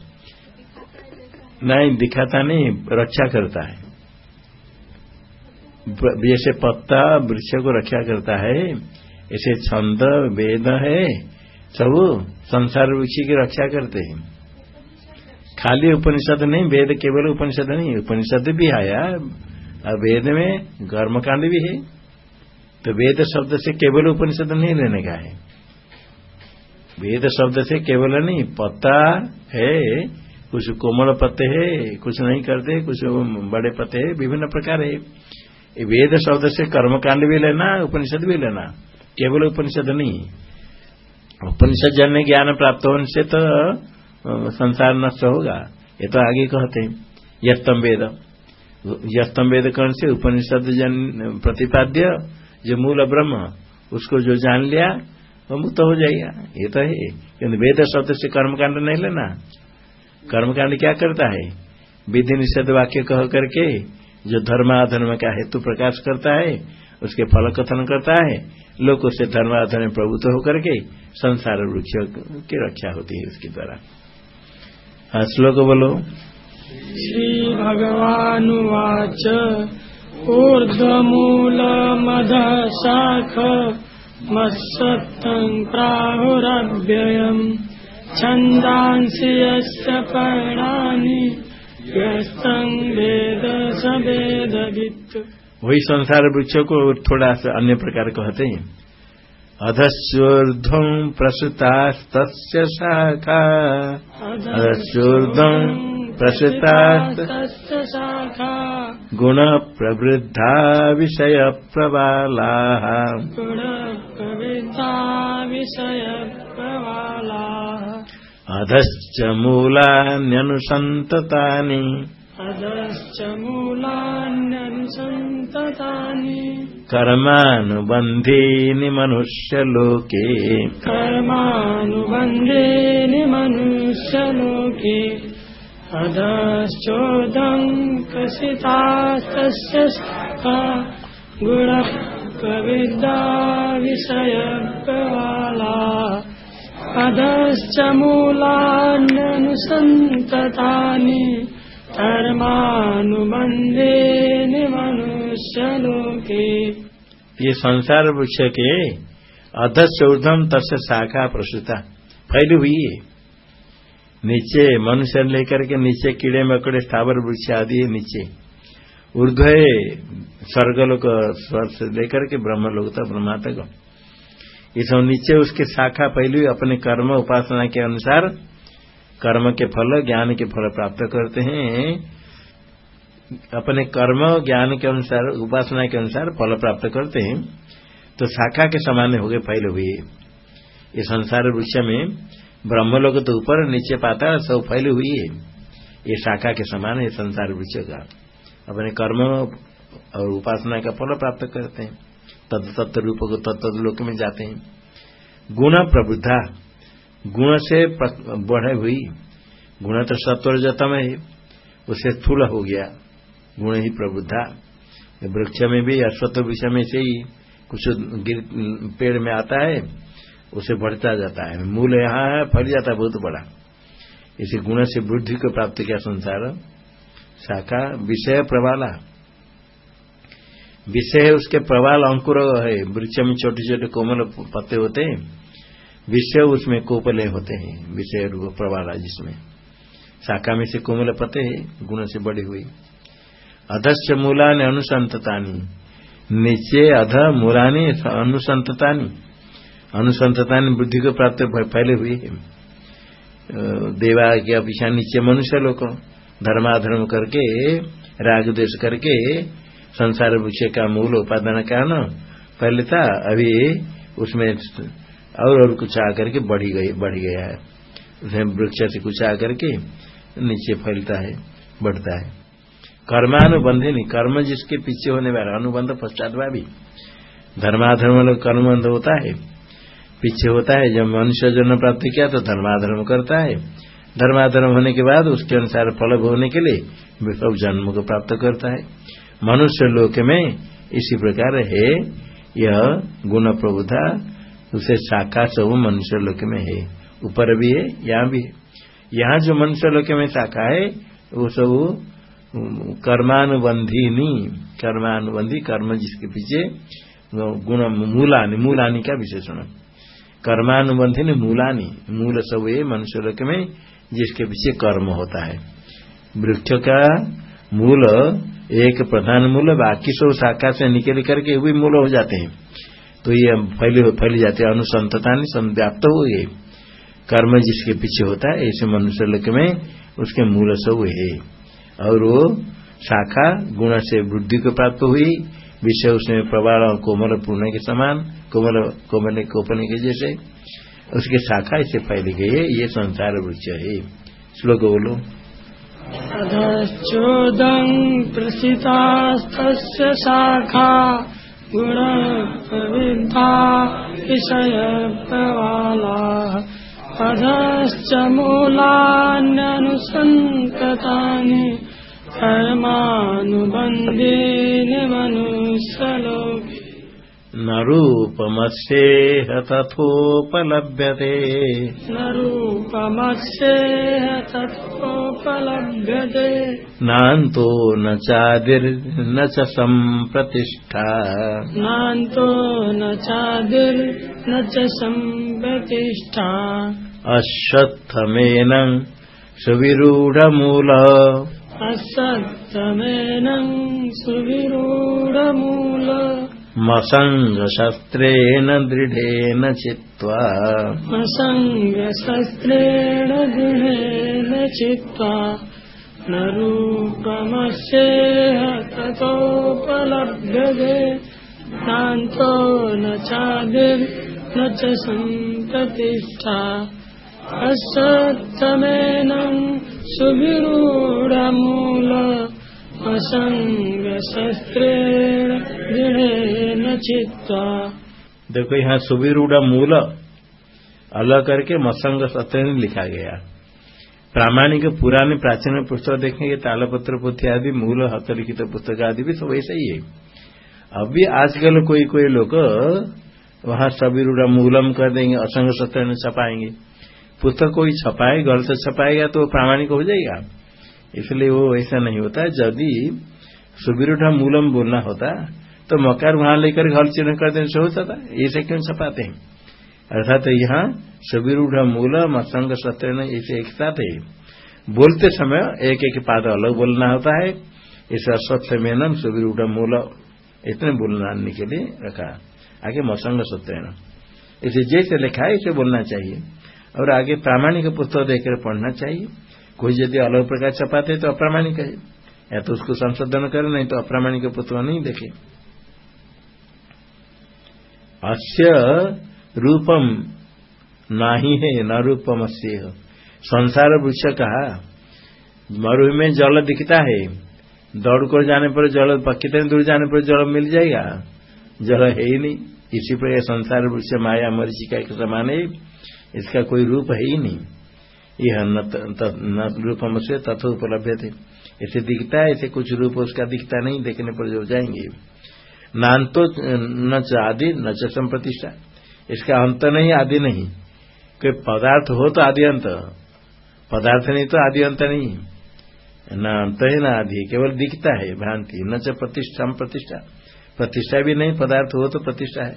नहीं दिखाता नहीं, रक्षा करता है। जैसे पत्ता वृक्ष को रक्षा करता है, ऐसे छंद वेद है, सब संसार वृक्ष की रक्षा करते हैं। खाली उपनिषद नहीं, वेद केवल उपनिषद नहीं, उपनिषद भी आया। वेद में कर्मकांड भी है। तो वेद शब्द से केवल उपनिषद नहीं लेने का है। वेद शब्द से केवल नहीं, पत्ता है, कुछ कोमल पत्ते है, कुछ नहीं करते, कुछ बड़े पत्ते है, विभिन्न प्रकार है। वेद शब्द से कर्मकांड भी लेना, उपनिषद भी लेना, केवल उपनिषद नहीं। उपनिषद जन्य ज्ञान प्राप्त होने से तो संसार नष्ट होगा। ये तो आगे कहते हैं, यस्तम वेद। यस्तम वेद कौन से? उपनिषद जन, प्रतिपाद्य जो मूल ब्रह्म, उसको जो जान लिया, वो मुक्त हो जाएगा। ये तो है। क्योंकि वेद शब्द से कर्मकांड नहीं लेना। कर्मकांड क्या करता है? विधि निषेध वाक्य कह करके जो धर्माधर्म का हेतु प्रकाश करता है, उसके फल कथन करता है, लोग उससे धर्माधर्म प्रभुत्व होकर के संसार वृक्ष की रक्षा होती है उसके द्वारा। हाँ श्लोक बोलो। श्री भगवानुवाच। मध शाख मत्सत्तं प्राहुरव्ययम्। छन्दांसि यस्य पर्णानि यस्तं वेद स वेदवित्। वही संसार वृक्ष को थोड़ा सा अन्य प्रकार कहते हैं। अधस्योर्ध्वम् प्रसुतास्तस्य शाखा। अधस्योर्ध्वम् प्रसृतास्त शाखा गुणप्रवृद्धा विषयप्रबालाः गुणप्रवृद्धा विषयप्रबालाः अधश्च मूलान्यनुसन्ततानि। अधश्च मूलान्यनुसन्ततानि। कर्मानुबन्धीनि मनुष्यलोके। कर्मानुबन्धीनि मनुष्यलोके। शाखा गुणः प्रविद्धा विषयप्रवाला। अधश्च मूलान्यनुसन्ततानि कर्मानुबन्धेन मनुष्यलोके ये संसार वृक्ष के अधस्य ऊर्धम तस्य शाखा प्रसूता। हुई है नीचे, मनुष्य लेकर के नीचे, कीड़े मकड़े, स्थावर, वृक्ष आदि नीचे। ऊर्ध स्वर्गलोक स्वर से लेकर के ब्रह्म लोक तक, ब्रह्मा तक। इस नीचे उसके शाखा पहले, अपने कर्म उपासना के अनुसार, कर्म के फल, ज्ञान के फल प्राप्त करते हैं। अपने कर्म, ज्ञान के अनुसार, उपासना के अनुसार फल प्राप्त करते हैं। तो शाखा के समान हो गए, फैले हुए। ये संसार वृक्ष में ब्रह्मलोक तो ऊपर नीचे पाता है सब फैली हुई है। ये शाखा के समान है संसार वृक्ष का। अपने कर्म और उपासना का फल प्राप्त करते हैं। तद तत्व रूप को तत्त लोक में जाते हैं। गुण प्रबुद्धा। गुण से बढ़े हुई। गुण तो सत्वर जतम है। उसे स्थूल हो गया। गुण ही प्रबुद्धा। वृक्ष में भी अश्वत्व वृक्ष में से ही कुछ पेड़ में आता है। उसे बढ़ता जाता है। मूल यहाँ है, फल जाता है, बहुत बड़ा। इसी गुण से वृद्धि को प्राप्त किया संसार। शाखा, विषय प्रवाला। विषय उसके प्रवाल अंकुर है। वृक्ष में छोटे छोटे कोमल पत्ते होते हैं। विषय उसमें कोपले होते हैं। विषय प्रवाला जिसमें। शाखा में से कोमल पत्ते है, गुण से बड़ी हुई। अधस्य मूलानी अनुसंततानी। नीचे अध मूलानी अनुसंततानी। अनुसंतता बुद्धि को प्राप्त पहले हुई है। देवा के अपेक्षा नीचे मनुष्य लोग धर्माधर्म करके, राग देश करके, संसार वृक्ष का मूल उपादान कारण, पहले था, अभी उसमें और और कुछ आकर के बढ़ी गई, बढ़ गया है। उसमें वृक्ष से कुछ आकर के नीचे फैलता है, बढ़ता है। कर्मानुबंध नहीं, कर्म जिसके पीछे होने वाला, अनुबंध पश्चात भी धर्माधर्म लोग कर्मबंध होता है। पीछे होता है, जब मनुष्य जन्म प्राप्त किया तो धर्माधर्म करता है। धर्माधर्म होने के बाद उसके अनुसार फल भोगने के लिए विप्लव जन्म को प्राप्त करता है। मनुष्य लोक में इसी प्रकार है, यह गुण प्रबुधा उसे शाखा सब मनुष्य लोक में है। ऊपर भी है, यहाँ भी है। यहाँ जो मनुष्य लोक में शाखा है, वो सब कर्मानुबंधी कर्मानुबंधी, कर्म जिसके पीछे, गुण मूलानी मूलानी का विशेषण। कर्मानुबंधी मूलानी, मूल सब ये मनुष्य लोक में जिसके पीछे कर्म होता है। वृक्ष का मूल, एक प्रधान मूल, बाकी सब शाखा से निकल करके भी मूल हो जाते हैं। तो ये फैली फैली जाते हैं अनुसंतता व्याप्त हो गए कर्म जिसके पीछे होता है, ऐसे मनुष्य लोक में उसके मूल सब है। और वो शाखा गुण से वृद्धि को प्राप्त हुई विषय उसमें प्रबाल कोमल पूर्ण के समान, कोमल कोमल कोपने के जैसे, उसकी शाखा इसे फैल गई है, ये संसार वृक्ष है। श्लोक बोलो। अधश्चोदम् प्रसितास्तस्य शाखा, गुणप्रविद्धा विषयप्रवाला। अधश्च मूलान्यनुसन्ततानि कर्मानुबन्धेन मनुष्यलोके। न रूपमस्येह तथोपलभ्यते। न रूपमस्येह तथोपलभ्यते। नान्तो न चादिर्न च सम्प्रतिष्ठा। नान्तो न चादिर्न च सम्प्रतिष्ठा। अश्वत्थमेनं सुविरूढमूल असत्तमेनं सुविरूढमूल। मसङ्गशस्त्रेण दृढेन चित्वा। असङ्गशस्त्रेण दृढेन चित्वा। न रूपमस्येह ततोपलभ्यते नान्तो न चादिर्न च सम्प्रतिष्ठा असत्तमेनं सुविरूढमूल दृढेन चित्वा। देखो यहाँ सुविरूढ़ मूल अलग करके मसंग सत्य लिखा गया। प्रामाणिक पुराने प्राचीन पुस्तक देखेंगे, तालपत्र पुथी आदि, मूल हस्तलिखित पुस्तक आदि भी सब ऐसा ही है। अभी आजकल कोई कोई लोग वहाँ सविरूढ़ मूलम कर देंगे, असंग सत्य छपाएँगे। पुस्तक कोई छपाए गलत छपाएगा तो प्रामाणिक हो जाएगा इसलिए वो ऐसा नहीं होता। यदि सुविरूढ़ मूलम बोलना होता तो मकार वहाँ लेकर घर चिन्ह कर देने से होता था ऐसे क्यों छपाते हैं? अर्थात तो यहाँ सुविरूढ़ मूलम असंग सत्य ऐसे एक साथ है। बोलते समय एक एक पाद अलग बोलना होता है। इसे असत्य मेनम सुविरूढ़ मूल, इतने बोलने के लिए रखा। आगे मसंग सत्य इसे जैसे लिखा है, इसे बोलना चाहिए। और आगे प्रामाणिक पुस्तक देखकर पढ़ना चाहिए। कोई यदि अलग प्रकार छपाते तो अप्रामाणिक है। या तो उसको संशोधन करे, नहीं तो अप्रामाणिक पुत्र नहीं देखे। अस्य रूपम नाही है, न रूपम अस्य संसार वृक्ष कहा मरु में जल दिखता है। दौड़ कर जाने पर जल कितने दूर जाने पर जल मिल जाएगा। जल है ही नहीं। इसी पर संसार वृक्ष माया मरीचिका के समान है। इसका कोई रूप है ही नहीं। यह न रूपम से तत्व उपलब्ध थे ऐसे दिखता है ऐसे कुछ रूप उसका दिखता नहीं, देखने पर जो जाएँगे। नान तो न आदि, न संप्रतिष्ठा। इसका अंत नहीं, आदि नहीं। कोई पदार्थ हो तो आदि अंत। पदार्थ नहीं तो आदि अंत नहीं। न अंत है, न आदि केवल दिखता है, भ्रांति। न च प्रतिष्ठा प्रतिष्ठा प्रतिष्ठा भी नहीं, पदार्थ हो तो प्रतिष्ठा है।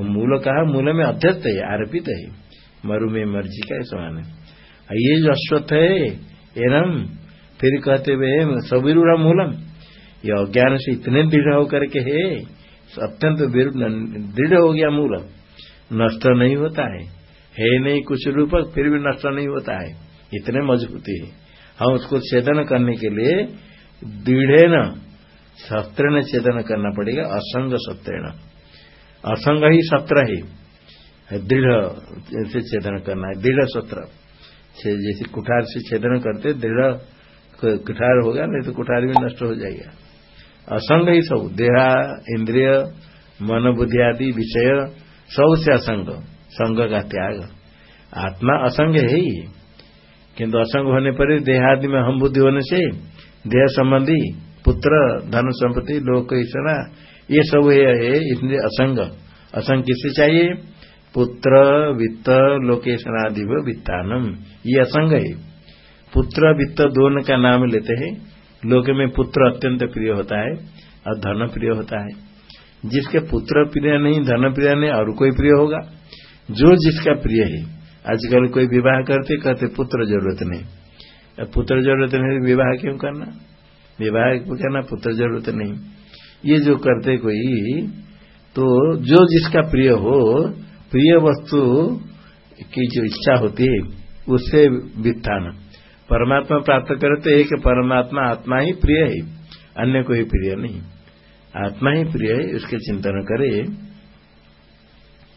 मूल कहा, मूल में अध्यस्त है, आरोपित है। मरु में मर्ज़ी का समान है। ये जो अश्वत्थ है, एनम, फिर कहते हुए सविरूढ़ मूलम। ये अज्ञान से इतने दृढ़ होकर के है अत्यंत दृढ़ हो गया मूल। नष्ट नहीं होता है। है नहीं कुछ रूपक फिर भी नष्ट नहीं होता है। इतने मजबूती है। हम उसको छेदन करने के लिए दृढ़ न, शस्त्र ने छेदन करना पड़ेगा, असंग सत्र असंग ही सत्र है। दृढ़ से छेदन करना है, दृढ़ सत्र। जैसे कुठार से छेदन करते, दृढ़ कुठार होगा नहीं तो कुठार भी नष्ट हो जाएगा। असंग ही सब, देहा, इंद्रिय, मन, बुद्धि आदि, विषय, सबसे असंग, संग का त्याग। आत्मा असंग है ही। किंतु असंग होने पर देहादि में हम बुद्धि होने से, देह संबंधी, पुत्र, धन संपत्ति, लोक, ईश्वरा, ये सब है इसलिए असंग। असंग किससे चाहिए? पुत्र, वित्त लोकेशन आदि वित्तानम। ये असंग है। पुत्र, वित्त दोनों का नाम लेते हैं। लोक में पुत्र अत्यंत प्रिय होता है और धन प्रिय होता है। जिसके पुत्र प्रिय नहीं, धन प्रिय नहीं, और कोई प्रिय होगा? जो जिसका प्रिय है। आजकल कोई विवाह करते, कहते पुत्र ज़रूरत नहीं। पुत्र ज़रूरत नहीं विवाह क्यों करना? विवाह करना? पुत्र ज़रूरत नहीं। ये जो करते कोई तो जो जिसका प्रिय हो प्रिय वस्तु की जो इच्छा होती है उससे वित्थान। परमात्मा प्राप्त करते हैं कि परमात्मा आत्मा ही प्रिय है, अन्य कोई प्रिय नहीं। आत्मा ही प्रिय है, उसके चिंतन करे,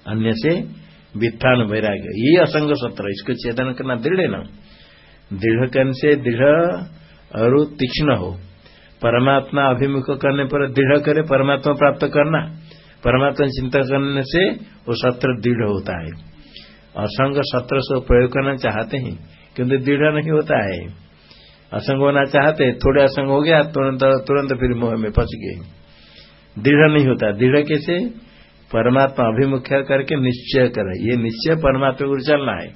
अन्य से वित्थान वैराग्य। ये असंग सत्र, इसको छेदन करना दृढ़ ना। दृढ़ करने से दृढ़ और तीक्ष्ण हो। परमात्मा अभिमुख करने पर दृढ़ करे, परमात्मा प्राप्त करना। परमात्मा चिंता करने से वो सत्र दृढ़ होता है। असंग सत्र से प्रयोग करना चाहते हैं, किंतु दृढ़ नहीं होता है। असंग होना चाहते, थोड़े असंग हो गया, तुरंत तुरंत फिर मोह में फंस गए। दृढ़ नहीं होता। दृढ़ कैसे? परमात्मा अभिमुख्य करके निश्चय करें। ये निश्चय परमात्मा को चलना है।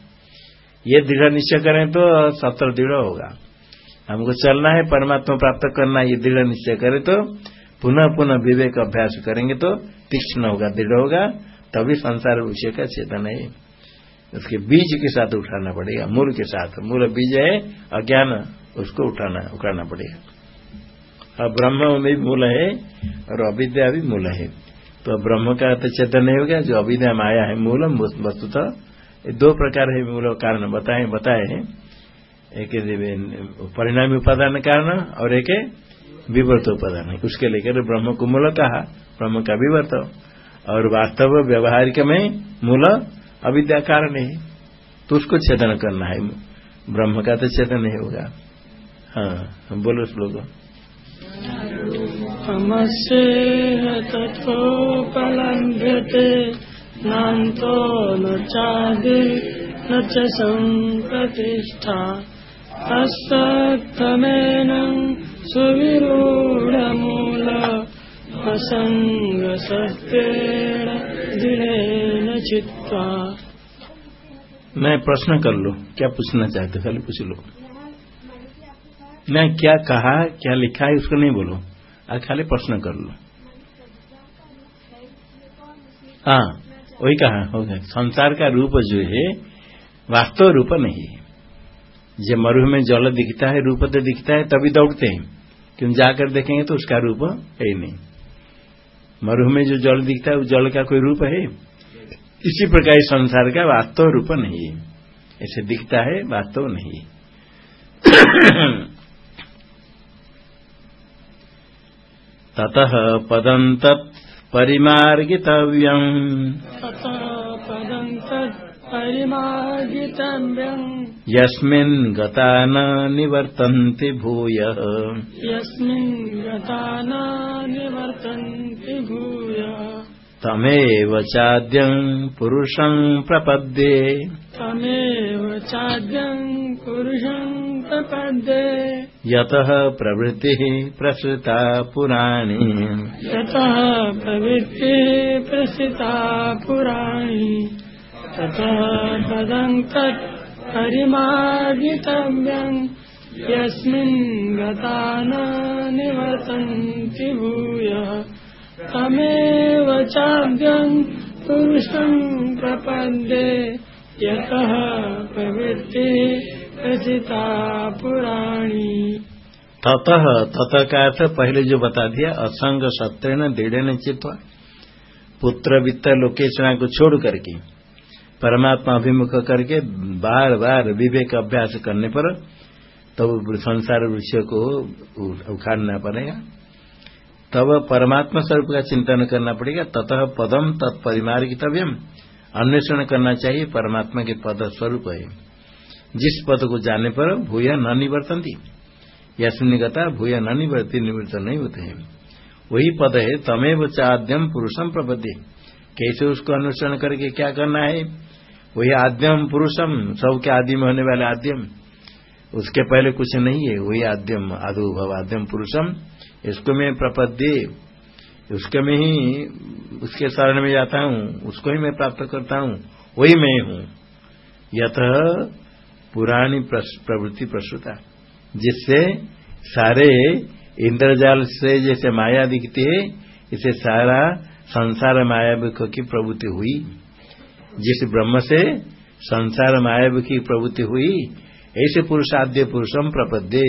ये दृढ़ निश्चय करें तो सत्र दृढ़ होगा। हमको चलना है, परमात्मा प्राप्त करना ये दृढ़ निश्चय करें तो पुनः पुनः विवेक अभ्यास करेंगे तो तीक्ष्ण होगा, दृढ़ होगा, तभी संसार विषय का चेतन है। उसके बीज के साथ उठाना पड़ेगा, मूल के साथ। मूल बीज है, अज्ञान, उसको उठाना उठाना पड़ेगा। अब ब्रह्म में भी मूल है, और अविद्या भी मूल है। तो ब्रह्म का तो चेतन नहीं हो गया जो अविद्या माया है मूलम वस्तुतः। दो प्रकार है मूल कारण, बताए बताए। एक परिणामी उपादान कारण, और एक विवर्त उपादान है। उसके लेकर ब्रह्म को मूल कहा, ब्रह्म का विवर्त और वास्तव व्यवहारिक में मूल अविद्या कारण है। तो उसको छेदन करना है। ब्रह्म का तो छेदन नहीं होगा। हाँ बोलो श्लोक तथोपलभ्यते नान्तो न चादि, न च सुविरूढमूल मैं प्रश्न कर लो, क्या पूछना चाहते खाली पूछ लो। मैं क्या कहा, क्या लिखा है, उसको नहीं बोलो। आज खाली प्रश्न कर लो। हाँ वही कहा, हो गया। संसार का रूप जो है, वास्तव रूप नहीं है। जब मरुह में जल दिखता है, रूप तो दिखता है, तभी दौड़ते हैं। क्यों जाकर देखेंगे तो उसका रूप है नहीं। मरुह में जो जल दिखता है, वो जल का कोई रूप है इसी प्रकार संसार का वास्तव रूप नहीं है। ऐसे दिखता है, वास्तव नहीं ततः पदं तत् तत् परिमार्गितव्यम् यस्मिन् गता न निवर्तन्ति भूयः। यस्मिन् गता न निवर्तन्ति भूयः। तमेव चाद्यम् पुरुषम् प्रपद्ये। तमेव चाद्यम् पुरुषम् प्रपद्ये। यतः प्रवृत्तिः प्रसृता पुराणी। यतः प्रवृत्तिः प्रसिता पुराणी। परिमार्गितव्यम् यस्मिन् न तमेव प्रपद्ये। यतः प्रवृत्तिः प्रसिता पुराणी। ततः ततः का अर्थ पहले जो बता दिया, असंग सत्रेण दृढ़ चित्वा पुत्र वित्त लोकेशना को छोड़ करके। परमात्मा अभिमुख करके बार बार विवेक अभ्यास करने पर तब तो संसार विषय को उखाड़ना पड़ेगा। तब परमात्मा स्वरूप का चिंतन करना पड़ेगा। ततः पदम तत्परिमार्गितव्यम। अन्वेषण करना चाहिए, परमात्मा के पद स्वरूप है। जिस पद को जाने पर भूया न निवर्तन थी यशमिन गता भूया न निवर्ती, निवृत्त नहीं होते हैं। वही पद है, तमेव चाद्यम पुरुषम प्रपद्य। कैसे उसको अनुसरण करके क्या करना है? वही आद्यम पुरुषम, सबके आदि में होने वाले आद्यम। उसके पहले कुछ नहीं है, वही आद्यम आदुभव आद्यम पुरुषम। इसको मैं प्रपद्य, उसके में ही, उसके शरण में जाता हूँ, उसको ही मैं प्राप्त करता हूँ, वही मैं हूँ। यथ पुरानी प्रवृत्ति प्रसूता, जिससे सारे इंद्रजाल से जैसे माया दिखती है, इसे सारा संसार माया की प्रवृत्ति हुई। जिस ब्रह्म से संसार मायाविक की प्रवृत्ति हुई, ऐसे पुरुष आद्य पुरुषम प्रपद्य।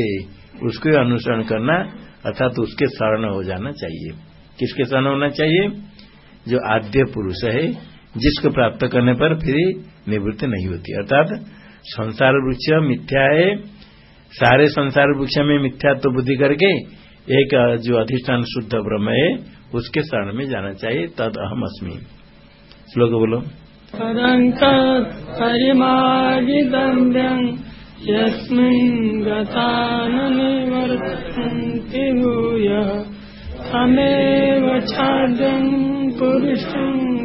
उसको अनुसरण करना अर्थात तो उसके शरण हो जाना चाहिए। किसके शरण होना चाहिए? जो आद्य पुरुष है, जिसको प्राप्त करने पर फिर निवृत्ति नहीं होती। अर्थात संसार वृक्ष मिथ्या है, सारे संसार वृक्ष में मिथ्या तो बुद्धि करके एक जो अधिष्ठान शुद्ध ब्रह्म है, उसके शरण में जाना चाहिए, तद अहम अस्मी श्लोक बोलो। परिमार्जितव्यम् यस्मिन् गता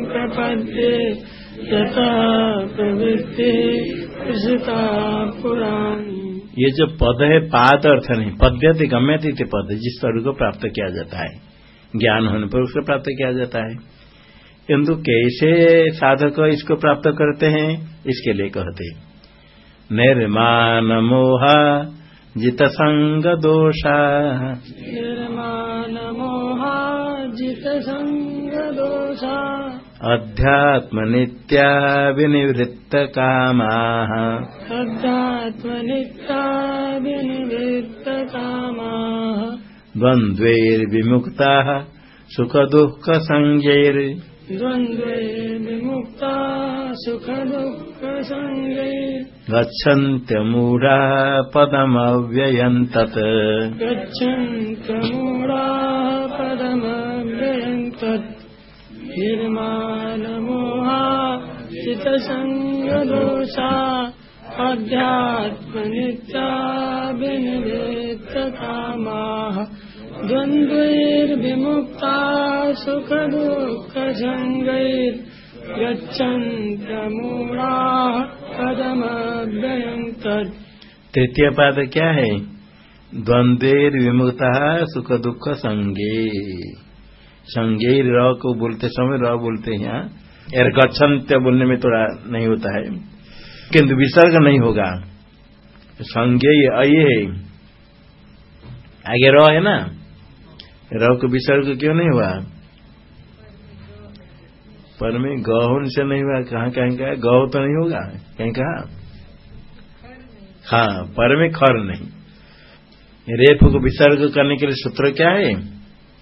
प्रपद्ये यथा प्रवृत्ति कृषिता पुराणी। ये जो पद है पाद अर्थ नहीं, पद्यति गम्यति पद, जिस तरह को प्राप्त किया जाता है। ज्ञान होने पर उसको प्राप्त किया जाता है। किंतु कैसे साधक इसको प्राप्त करते हैं? इसके लिए कहते निर्माण मोहा जित संग दोषा निर्माण मोहा जित संग दोषा अध्यात्म नित्या विनिवृत्त काम अध्यात्म नित्या विनिवृत्त विनिवृत्तकामाः अध्यात्मनित्या सुख दुख सुखदुःखसंज्ञैर्। द्वन्द्वैर्विमुक्ता सुखदुःखसङ्गै। गच्छन्त्यमूढा पदमव्ययम् तत्। गच्छन्तमूढा पदमव्ययम् तत्। निर्माणमोहा चितसङ्गदोषा अध्यात्मनित्या विनिवेत्तकामाः द्वन्द्वैर्विमुक्ता सुखदुःखसङ्गैर्गच्छन्तमूढाः पदमव्ययम् तत् तृतीय पाद क्या है? द्वंद्वेर विमुक्ता सुख दुख संगे संगे र को बोलते समय र बोलते हैं यहाँ यार गच्छन्त्य बोलने में थोड़ा नहीं होता है, किंतु विसर्ग नहीं होगा। संज्ञ अये है। आगे र है ना? र को विसर्ग क्यों नहीं हुआ? पर में गौन से नहीं हुआ। कहाँ कहीं का गौ तो नहीं होगा? कहीं कहा? हाँ पर में खर नहीं। रेप को विसर्ग करने के लिए सूत्र क्या है?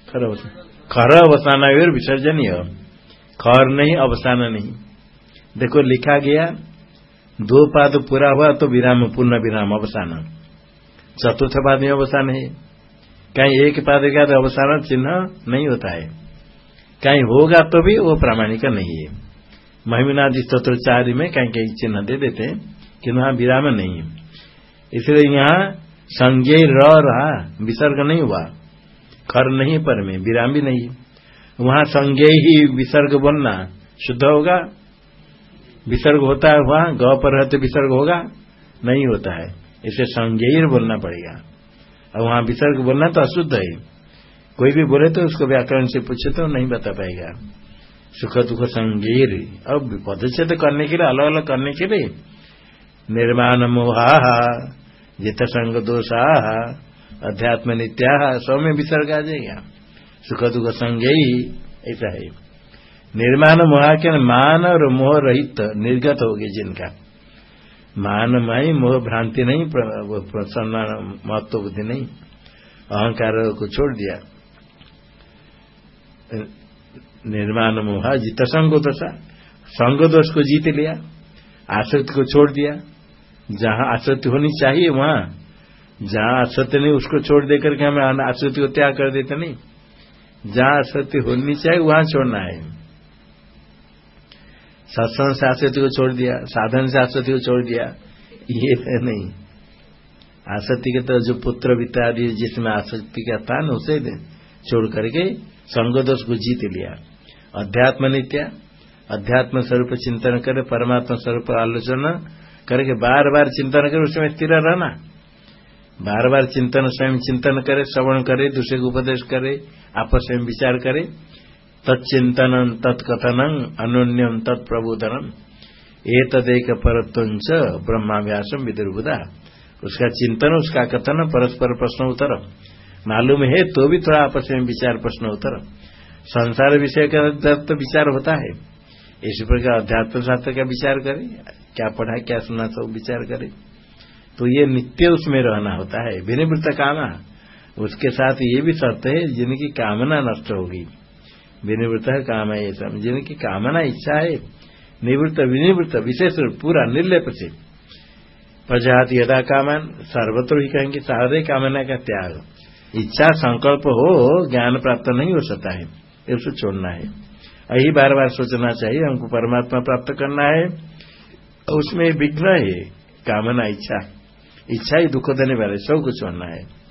खर अवसान खर अवसाना विसर्जनीय। खर नहीं, अवसान नहीं। देखो, लिखा गया, दो पाद पूरा हुआ तो विराम, पूर्ण विराम, अवसान। चतुर्थ पाद में अवसान है। कहीं एक पाद का तो अवसान चिन्ह नहीं होता है। कहीं होगा तो भी वो प्रामाणिक नहीं है। महिमनादि स्त्रोचार्य में कहीं कहीं चिन्ह दे देते हैं कि वहाँ विराम नहीं है। इसलिए यहाँ संज्ञ रहा, विसर्ग नहीं हुआ। खर नहीं, पर में विराम भी नहीं वहाँ संज्ञ ही विसर्ग बोलना शुद्ध होगा। विसर्ग होता है वहाँ, ग पर रहते विसर्ग होगा, नहीं होता है। इसे संज्ञ बोलना पड़ेगा। और वहाँ विसर्ग बोलना तो अशुद्ध है। कोई भी बोले तो उसको व्याकरण से पूछे तो नहीं बता पाएगा। सुख दुख संगीर। अब पदच्छेद करने के लिए अलग अलग करने के लिए, निर्माण मोहा जित संग दोषा, अध्यात्म नित्या सौ में विसर्ग आ जाएगा। सुख दुख संज्ञ ऐसा है। निर्माण मोहा के मान और मोह रहित, निर्गत होगी जिनका। मान माई मोह भ्रांति नहीं सम्मान महत्व बुद्धि नहीं। अहंकार को छोड़ दिया। निर्माण मोहा, जित संग दोषा संग दोष को जीत लिया, आसक्ति को छोड़ दिया। जहाँ आसक्ति होनी चाहिए, वहाँ। जहाँ आसक्ति नहीं, उसको छोड़ देकर के हमें आसक्ति को त्याग कर देते नहीं। जहाँ आसक्ति होनी चाहिए, वहाँ छोड़ना है। सत्संग आसक्ति को छोड़ दिया, साधन आसक्ति को छोड़ दिया, ये नहीं। आसक्ति के तो जो पुत्र वित्त आदि जिसमें आसक्ति का था न उसे छोड़ करके संग दोष को जीत लिया। अध्यात्म नित्या, अध्यात्म स्वरूप चिंतन करे, परमात्मा स्वरूप आलोचना करके बार बार चिंतन करे, उसमें स्थिर रहना। बार बार चिंतन, स्वयं चिंतन करे, श्रवण करे, दूसरे को उपदेश करे, आपस में विचार करे तत्चिंतन तत्कथन अनुन्यम तत्प्रबोधनम ए तदेक परत्वंच ब्रह्माव्यासम विदुर्बुदा उसका चिंतन, उसका कथन, परस्पर प्रश्न उत्तर। मालूम है तो भी थोड़ा आपस में विचार प्रश्न उत्तर। संसार विषय का तो विचार होता है। इसी प्रकार अध्यात्म शास्त्र का विचार करें। क्या पढ़ा, क्या सुना, सब विचार करें। तो ये नित्य उसमें रहना होता है, विनिवृत्त कामना। उसके साथ ये भी शर्त है, जिनकी कामना नष्ट होगी। विनिवृत्त काम है ये सब। जिनकी कामना इच्छा है, निवृत्त, विनिवृत्त, विशेष रूप, पूरा निर्लेप से। प्रजात यदा कामन, सर्वत्र ही कहेंगे, सारे कामना का त्याग। इच्छा, संकल्प हो, ज्ञान प्राप्त नहीं हो सकता है। उसको छोड़ना है। यही बार बार सोचना चाहिए, हमको परमात्मा प्राप्त करना है। उसमें विघ्न है, कामना, इच्छा। इच्छा ही दुख देने वाले, सब कुछ होना है।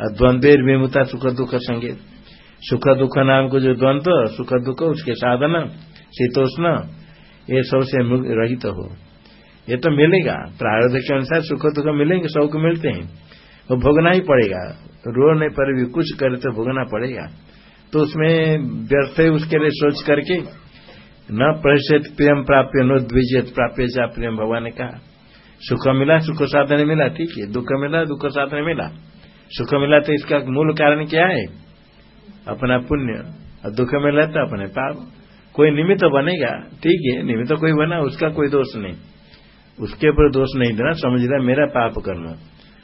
और द्वंद्वेर विमुता सुख दुख संगे सुख दुख नाम को जो द्वंद्व सुख दुख उसके साधन, शीतोष्ण, ये सबसे रहित हो। ये तो मिलेगा। प्रारब्ध के अनुसार सुख दुख मिलेंगे सबको मिलते हैं। वो भोगना ही पड़ेगा। रोने पर भी कुछ करे तो भोगना पड़ेगा। तो उसमें व्यर्थ उसके लिए सोच करके न प्रसित प्रेम प्राप्य नो द्विजित प्राप्य जा प्रेम भगवान ने कहा। सुख मिला, सुख साधन मिला, ठीक है। दुख मिला, दुख साधन मिला। सुख मिला तो इसका मूल कारण क्या है? अपना पुण्य, और दुख में तो अपने पाप। कोई निमित्त बनेगा, ठीक है, निमित्त कोई बना, उसका कोई दोष नहीं। उसके ऊपर दोष नहीं देना, समझना मेरा पाप कर्म।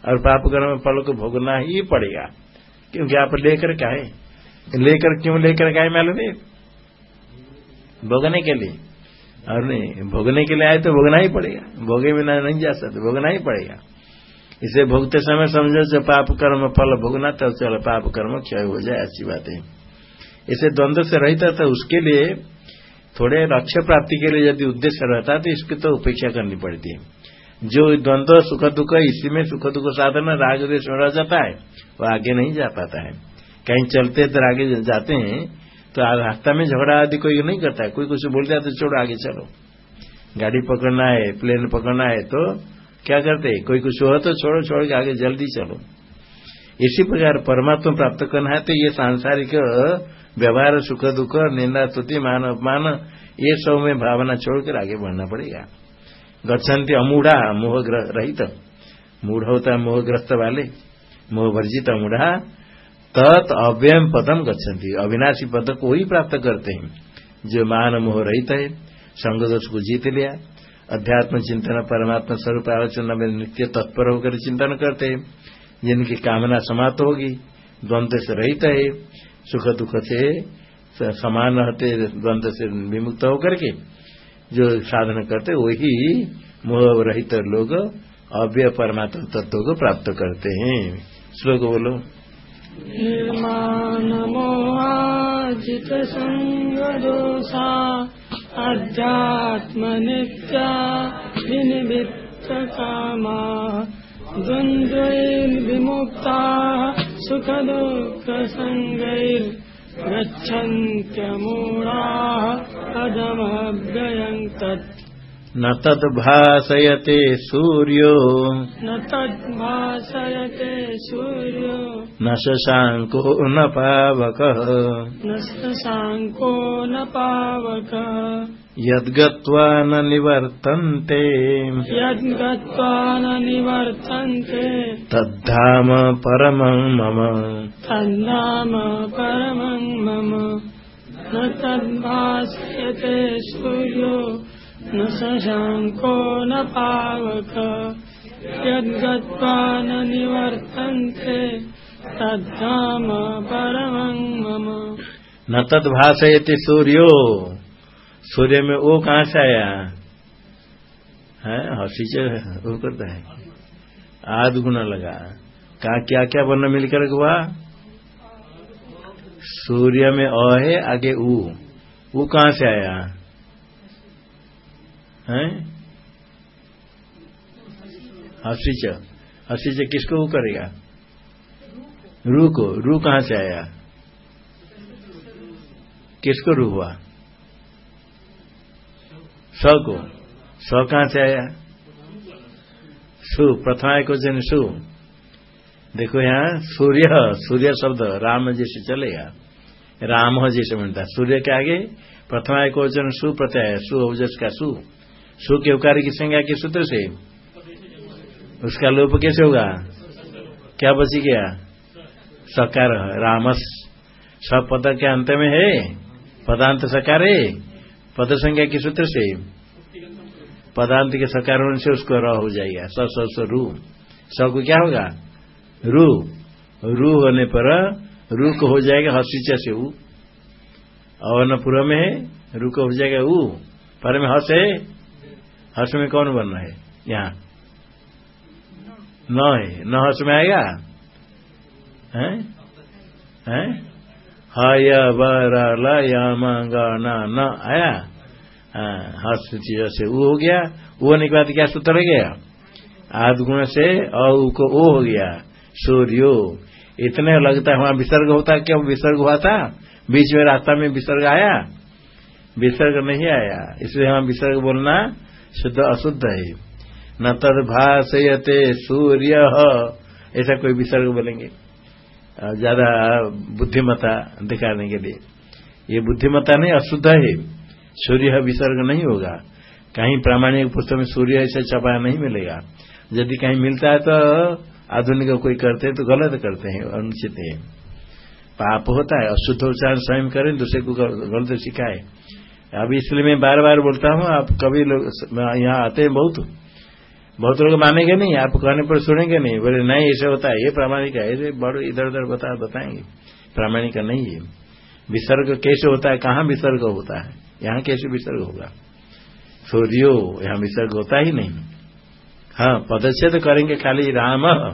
और पाप कर्म फल को भोगना ही पड़ेगा। क्योंकि आप लेकर क्या लेकर क्यों लेकर गए मालूम है? भोगने के लिए। और नहीं, भोगने के लिए आए तो भोगना ही पड़ेगा। भोगे बिना नहीं जा सकते, भोगना ही पड़ेगा। इसे भोगते समय समझो जो पाप कर्म फल भोगना तो चलो पाप कर्म क्षय हो जाए अच्छी बात है। इसे द्वंद्व से रहता था उसके लिए थोड़े लक्ष्य प्राप्ति के लिए यदि उद्देश्य रहता तो इसकी तो उपेक्षा करनी पड़ती है। जो द्वंद्व सुख दुख इसी में सुख दुख साधन राग देश में रह जाता है वो आगे नहीं जा पाता है। कहीं चलते तो आगे जाते हैं तो रास्ता में झगड़ा आदि कोई नहीं करता है। कोई कुछ बोलता है तो छोड़ो, आगे चलो। गाड़ी पकड़ना है प्लेन पकड़ना है तो क्या करते कोई कुछ हो तो छोड़ो, छोड़ के आगे जल्दी चलो। इसी प्रकार परमात्मा प्राप्त करना है तो ये सांसारिक व्यवहार, सुख, दुख, निंदा, स्तुति, मान, अपमान, ये सब में भावना छोड़कर आगे बढ़ना पड़ेगा। गच्छन्ति अमूढ़ा मोह रहित मूढ़ होता है मोहग्रस्त वाले मोह वर्जित अमूढ़ा। तत् अव्ययम पदम गच्छन्ति। अविनाशी पद को ही प्राप्त करते हैं। जो मान, मोह रहित है, संग को जीत लिया। अध्यात्म चिंतन, परमात्मा स्वरूप आलोचना, में नित्य तत्पर होकर चिंतन करते हैं। जिनकी कामना समाप्त होगी, द्वंद्व से रहित है, सुख दुख से समान रहते, द्वंद्व से विमुक्त होकर के जो साधन करते, वही मोह रहित लोग अव्य परमात्मा तत्व को प्राप्त करते हैं। श्लोक बोलो। निर्माणमोहाजितसङ्गदोषा अध्यात्मनित्या विनिमित्तकामा द्वन्द्वैर्विमुक्ताः सुखदुःखसङ्गैर्गच्छन्त्यमूढाः पदमव्ययम् तत् न तद्भासयते सूर्यो। न तद्भासयते सूर्यो। न शशाङ्को न पावकः। न शशाङ्को न पावकः। यद्गत्वा न निवर्तन्ते। यद्गत्वा न निवर्तन्ते। तद्धाम परमं मम। तन्नाम परमं मम। न तद्भासयते सूर्यो। न शशाङ्को न पावक, यद्गत्वा न निवर्तन्ते, तद्धाम परमं मम। न तद्भाषयति सूर्यो। सूर्य में वो कहाँ से आया? है? हसी से वो करता है। आध गुना लगा। कहा क्या क्या वर्ण मिलकर हुआ? सूर्य में अ है, आगे ऊ। ऊ कहाँ से आया? हैं? हसीच हसीच किसको वो करेगा? रू को। रू कहाँ से आया? किसको रू हुआ? स को। स कहाँ से आया? सु। प्रथमा को जन सु। देखो यहाँ, सूर्य। सूर्य शब्द राम जैसे चलेगा राम जैसे बनता सूर्य के आगे प्रथमा एक वचन सु प्रत्यय सु का सु। सु के उकार की संज्ञा के सूत्र से? उसका लोप कैसे होगा? क्या बची गया? सकार रामस। सब पद के अंत में है। पदांत सकार है। पद संज्ञा के सूत्र से? पदांत के सकार होने से उसको र हो जाएगा। स स स, रू। स को क्या होगा? रू। रू होने पर रू को हो जाएगा हसीचा से ऊ और न पूर्व में है, रू को हो जाएगा ऊ पर में हस है। हर्ष में कौन बनना है यहाँ। न है। न हर्ष में आएगा? हैं? हैं? हय बर लयम गण न आया। हाँ, हस चीज़ से वो हो गया। वो के बाद क्या सूत्र गया? आद गुण से अ को ओ हो गया। सूर्यो इतने लगता है वहाँ विसर्ग होता क्या विसर्ग हुआ था? बीच में रास्ता में विसर्ग आया। विसर्ग नहीं आया। इसलिए हम विसर्ग बोलना शुद्ध अशुद्ध है। न तद भाषयते सूर्य। ऐसा कोई विसर्ग बोलेंगे। ज़्यादा बुद्धिमता दिखाने के लिए। ये बुद्धिमता नहीं, अशुद्ध है। सूर्य विसर्ग नहीं होगा। कहीं प्रामाणिक पुस्तक में सूर्य ऐसे छपा नहीं मिलेगा। यदि कहीं मिलता है तो आधुनिक कोई करते हैं तो गलत करते हैं, अनुचित है। पाप होता है, अशुद्ध उच्चारण स्वयं करें, दूसरे को गलत सिखाए। अभी इसलिए मैं बार बार बोलता हूँ, आप कभी लोग यहाँ आते हैं बहुत। बहुत लोग मानेंगे नहीं, आप कहने पर सुनेंगे नहीं। बोले, नहीं, ऐसे होता है, ये प्रामाणिक है। ऐसे बड़ो इधर उधर बता, बताएँगे। प्रामाणिक नहीं है। विसर्ग कैसे होता है, कहाँ विसर्ग होता है? यहाँ कैसे विसर्ग होगा? सूर्यो, यहाँ विसर्ग होता ही नहीं। हाँ पदच्छेद करेंगे खाली राम,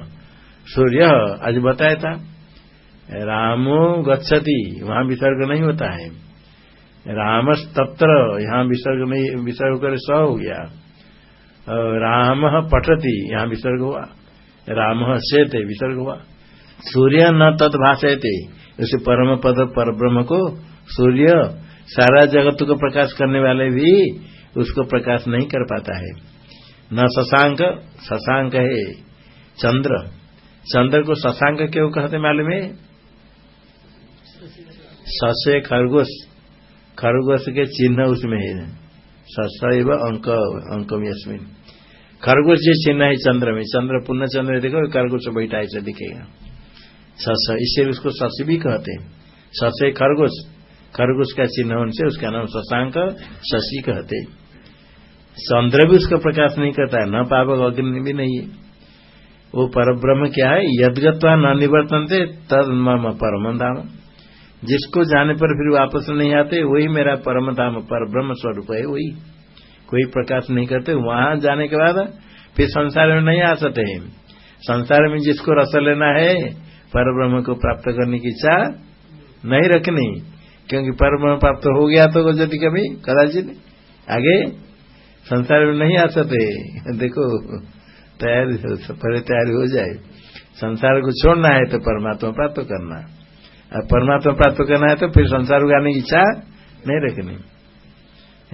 सूर्य, आज बताया था। रामो गच्छति, वहाँ विसर्ग नहीं होता है। राम तत्र यहाँ विसर्ग नहीं विसर्ग कर स हो गया। राम पठती यहाँ विसर्ग हुआ। राम शेते विसर्ग हुआ। सूर्य न तद भाषयते उसे परम पद पर ब्रह्म को सूर्य सारा जगत को प्रकाश करने वाले भी उसको प्रकाश नहीं कर पाता है। न शशांक शशांक है चंद्र। चंद्र को शशांक क्यों कहते मालूम है? ससे खरगोश। खरगोश के चिन्ह उसमें है ससैव अंक, अंकम यस्मिन। खरगोश जो चिन्ह है चंद्र में। चंद्र पुण्य चंद्र देखो खरगोश बैठा ऐसा दिखेगा। सस इससे उसको सस भी कहते हैं। ससे खरगोश। खरगोश का चिन्ह उनसे उसका नाम शशांक, शशि कहते चंद्र भी उसका प्रकाश नहीं करता है। न पावक अग्नि भी नहीं है। वो पर ब्रह्म क्या है? यदगत्वा न निवर्तन थे तद मम परम धाम। जिसको जाने पर फिर वापस नहीं आते, वही मेरा परम धाम पर ब्रह्म स्वरूप है, वही। कोई प्रकाश नहीं करते, वहाँ जाने के बाद फिर संसार में नहीं आ सकते संसार में जिसको रस लेना है पर ब्रह्म को प्राप्त करने की इच्छा नहीं रखनी। क्योंकि पर ब्रह्म प्राप्त हो गया तो यदि कभी, कदाचित आगे संसार में नहीं आ सकते। देखो, तैयारी पहले तैयारी हो जाए। संसार को छोड़ना है तो परमात्मा प्राप्त करना। परमात्मा प्राप्त करना है तो फिर संसार उगाने की इच्छा नहीं रखनी।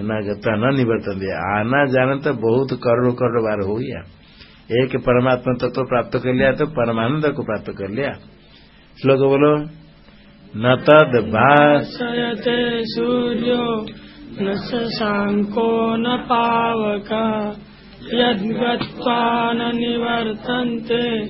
न गता न निवर्तन दिया। आना जाना तो बहुत करोड़ करोड़ बार हो गया। एक परमात्मा तत्व तो प्राप्त कर लिया तो परमानंद को प्राप्त कर लिया। श्लोक बोलो, न तद भाषयते सूर्यो, न शशांको न पावक, यद्गत्वा न निवर्तन्ते,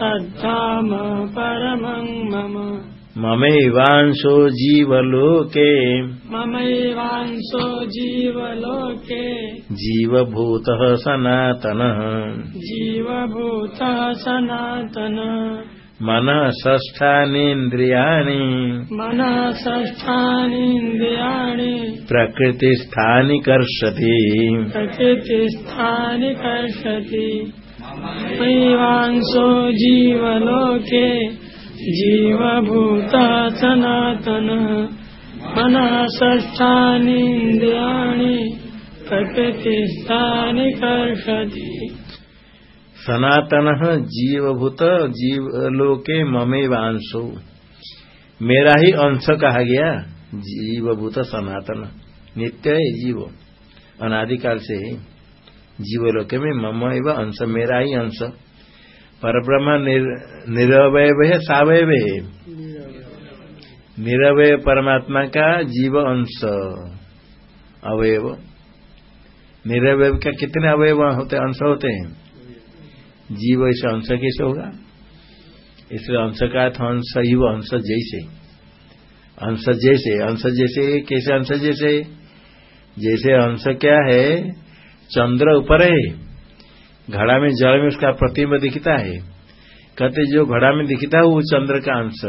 तद्धाम परमं मम। ममैवांशो जीवलोके। ममैवांशो जीवलोके। जीवभूतः सनातनः। जीवभूतः सनातनः। मनः षष्ठानीन्द्रियाणि मनः षष्ठानीन्द्रियाणि प्रकृतिस्थानि कर्षति। प्रकृतिस्थानि कर्षति। ममैवांशो जीवलोके। जीवभूता सनातन मनः षष्ठानीन्द्रियाणि सनातन जीवभूत, जीवलोके ममेवांशो मेरा ही अंश कहा गया, जीवभूत सनातन। नित्य है जीव। अनादिकाल से जीवलोके में मम एवं अंश, मेरा ही अंश। पर ब्रह्म निरवय है सावय है निरवय परमात्मा का जीव अंश। अवयव। निरवय का कितने अवयव होते, अंश होते हैं? जीव ऐसे अंश कैसे होगा? इसलिए अंश का अर्थ अंश ही वो अंश जैसे। अंश जैसे अंश जैसे, कैसे अंश जैसे? जैसे अंश क्या है? चंद्र ऊपर है। घड़ा में जल में उसका प्रतिम्ब दिखता है। कहते जो घड़ा में दिखता है, वो चंद्र का अंश।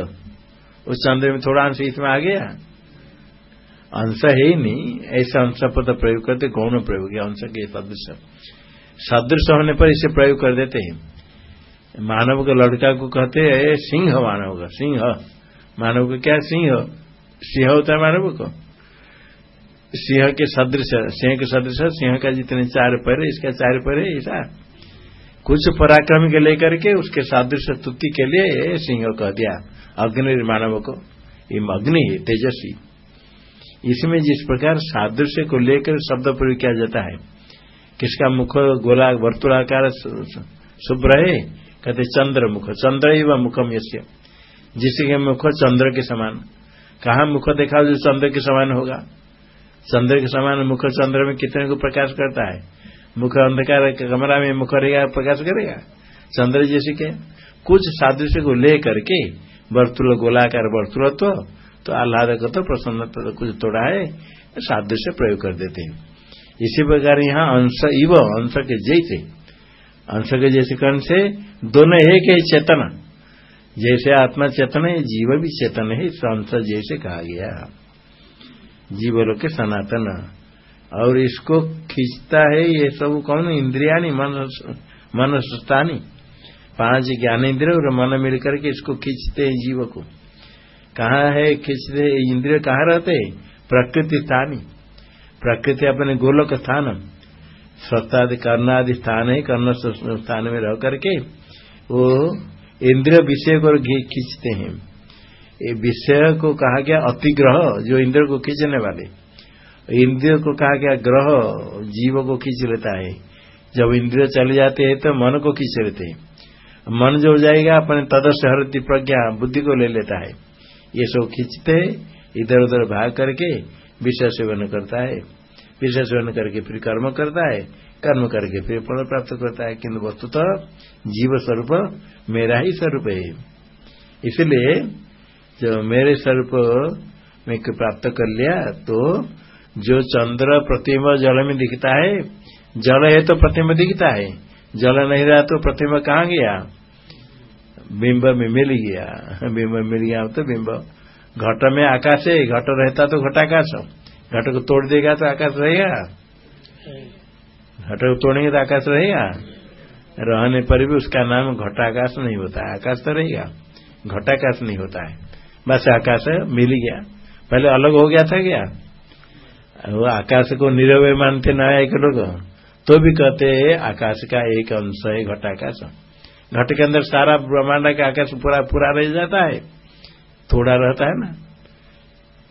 उस चंद्र में थोड़ा अंश इसमें आ गया। अंश है ही नहीं, ऐसा अंश पद प्रयोग करते, गौण प्रयोग है अंश के सदृश। सदृश होने पर इसे प्रयोग कर देते हैं। मानव के लड़का को कहते हैं सिंह मानव का, सिंह। मानव का क्या, सिंह? सिंह होता है मानव को। सिंह के सदृश, सिंह के सदृश, सिंह का जितने चार पैर है, इसका चार पैर है, ऐसा। कुछ पराक्रम के लेकर के उसके सादृश तुति के लिए सिंह कह दिया, अग्नि मानव को। ये अग्नि है, तेजस्वी। इसमें जिस प्रकार सादृश्य को लेकर शब्द प्रयोग किया जाता है, किसका मुख गोला, वर्तुलाकार शुभ्र है, कहते चंद्र मुख, चंद्र ही व मुखम यश्य जिसके मुख चंद्र के समान। कहा मुख देखा जो चंद्र के समान होगा? चंद्र के समान मुख चंद्र में कितने को प्रकाश करता है? मुख अंधकार कमरा में मुख रहेगा, प्रकाश करेगा? चंद्र जैसे के कुछ सादृश्य को ले करके वर्तुल गोलाकार वर्तुलत्व तो तो आह्लाद को तो प्रसन्न तो कुछ तोड़ा है, सादृश्य प्रयोग कर देते हैं। इसी प्रकार यहाँ अंश इव, अंश के जैसे, अंश के जैसे कर्ण से दोनों एक है चेतन। जैसे आत्मा चेतन है, जीव भी चेतन है अंश जैसे कहा गया। जीवों के सनातन। और इसको खींचता है ये सब कौन? इंद्रिया मन सुस्तानी पाँच ज्ञान इंद्रिय और मन मिलकर के इसको खींचते हैं जीव को। कहाँ है खींचते? इंद्रिय कहाँ रहते? है प्रकृति स्थानी। प्रकृति अपने गोलक स्थान। स्वतादि कर्णादि स्थान है, कर्ण स्थान में रह करके वो इंद्रिय विषय को खींचते हैं। ये विषय को कहा गया अतिग्रह, जो इंद्र को खींचने वाले। इंद्रिय को कहा गया ग्रह, जीव को खींच लेता है। जब इंद्रिय चले जाते हैं तो मन को खींच लेते हैं। मन जो जाएगा, अपने तदस्य हरती प्रज्ञा, बुद्धि को ले लेता है। ये सब खींचते, इधर उधर भाग करके विषय सेवन करता है। विषय सेवन करके फिर कर्म करता है। कर्म करके फिर फल प्राप्त करता है। किन्तु वस्तुतः जीव स्वरूप मेरा ही स्वरूप है। इसलिए जो मेरे स्वरूप में प्राप्त कर लिया तो जो चंद्र प्रतिम्ब जल में दिखता है, जल है तो प्रतिम्ब दिखता है, जल नहीं रहा तो प्रतिम्ब कहाँ गया? बिंब में मिल गया, बिंब मिल गया तो बिंब। घट में आकाश है, घट रहता तो घटाकाश घट को तोड़ देगा तो आकाश रहेगा। घट को तोड़ेंगे तो आकाश रहेगा। रहने पर भी उसका नाम घटाकाश नहीं होता, आकाश तो रहेगा। घटाकाश नहीं होता है। बस आकाश मिल गया। पहले अलग हो गया था क्या? वो आकाश को निरवय मानते ना एक लोग। तो भी कहते आकाश का एक अंश है घटाकाश घट के अंदर सारा ब्रह्मांड का आकाश पूरा पूरा रह जाता है। थोड़ा रहता है ना?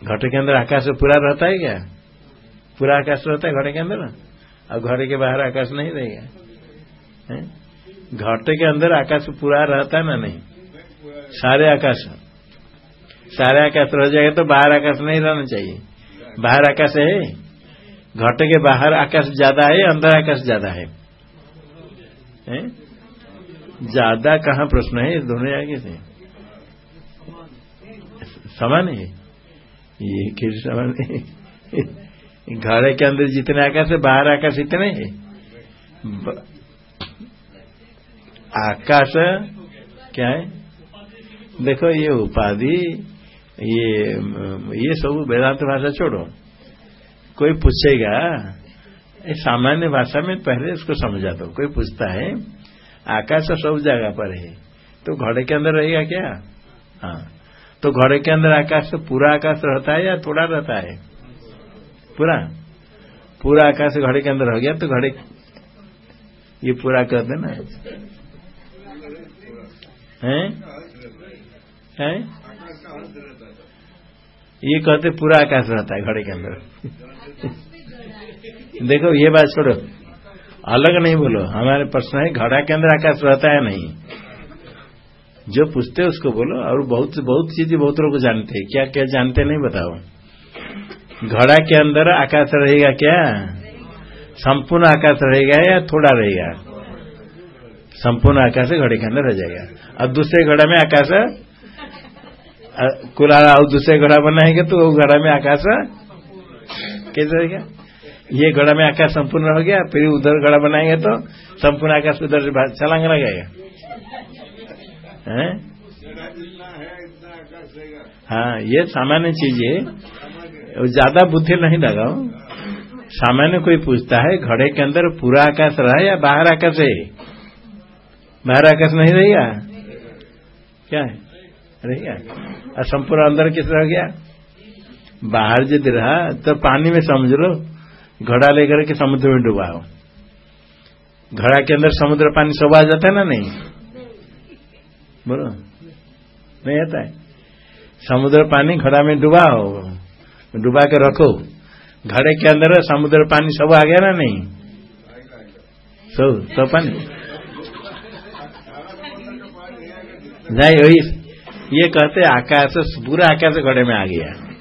घट के अंदर आकाश पूरा रहता है क्या? पूरा आकाश रहता है घट के अंदर? और घर के बाहर आकाश नहीं रहेगा घट के अंदर आकाश पूरा रहता है ना नहीं? सारे आकाश। सारे आकाश रह जाएगा तो बाहर आकाश नहीं रहना चाहिए। बाहर आकाश है। घट के बाहर आकाश ज़्यादा है अंदर आकाश ज़्यादा है, ज़्यादा कहाँ प्रश्न है? दोनों आगे से समान है। ये किस समान है। घर के अंदर जितने आकाश है बाहर आकाश इतने है। आकाश क्या है? देखो ये उपाधि ये ये सब वेदांत भाषा छोड़ो। कोई पूछेगा सामान्य भाषा में पहले इसको समझा दो। कोई पूछता है, आकाश सब जगह पर है तो घड़े के अंदर रहेगा क्या? हाँ तो घड़े के अंदर आकाश तो पूरा आकाश रहता है या थोड़ा रहता है? पूरा? पूरा आकाश घड़े के अंदर हो गया तो घड़े ये पूरा कर देना। है? हैं? ये कहते पूरा आकाश रहता है घड़े के अंदर। देखो, ये बात छोड़ो। अलग नहीं बोलो। हमारे प्रश्न है, घड़ा के अंदर आकाश रहता है नहीं? जो पूछते उसको बोलो। और बहुत बहुत चीज़ें बहुत लोग जानते हैं। क्या क्या जानते नहीं बताओ। घड़ा के अंदर आकाश रहेगा क्या? संपूर्ण आकाश रहेगा या थोड़ा रहेगा? संपूर्ण आकाश घड़े के अंदर रह जाएगा। और दूसरे घड़ा में आकाश कुलारा और दूसरे घड़ा बनाएँगे तो वो घड़ा में आकाश कैसे रहेगा ये घड़ा में आकाश संपूर्ण हो गया, फिर उधर घड़ा बनाएँगे तो संपूर्ण आकाश उधर से छलांग लगेगा हाँ? ये सामान्य चीज़ है। ज़्यादा बुद्धि नहीं लगाओ। सामान्य कोई पूछता है, घड़े के अंदर पूरा आकाश रहा या बाहर आकाश है? बाहर आकाश नहीं रहेगा? क्या है? रहेगा और संपूर्ण अंदर किस रह गया? बाहर यदि रहा तो पानी में समझ लो, घड़ा लेकर के समुद्र में डूबा हो। घड़ा के अंदर समुद्र पानी सब आ जाता है ना नहीं? बोलो। नहीं आता है। समुद्र पानी घड़ा में डुबाओ डूबा के रखो। घड़े के अंदर समुद्र पानी सब आ गया ना नहीं? सब सब पानी। नहीं, वही ये कहते आकाश, पूरा आकाश घड़े में आ गया।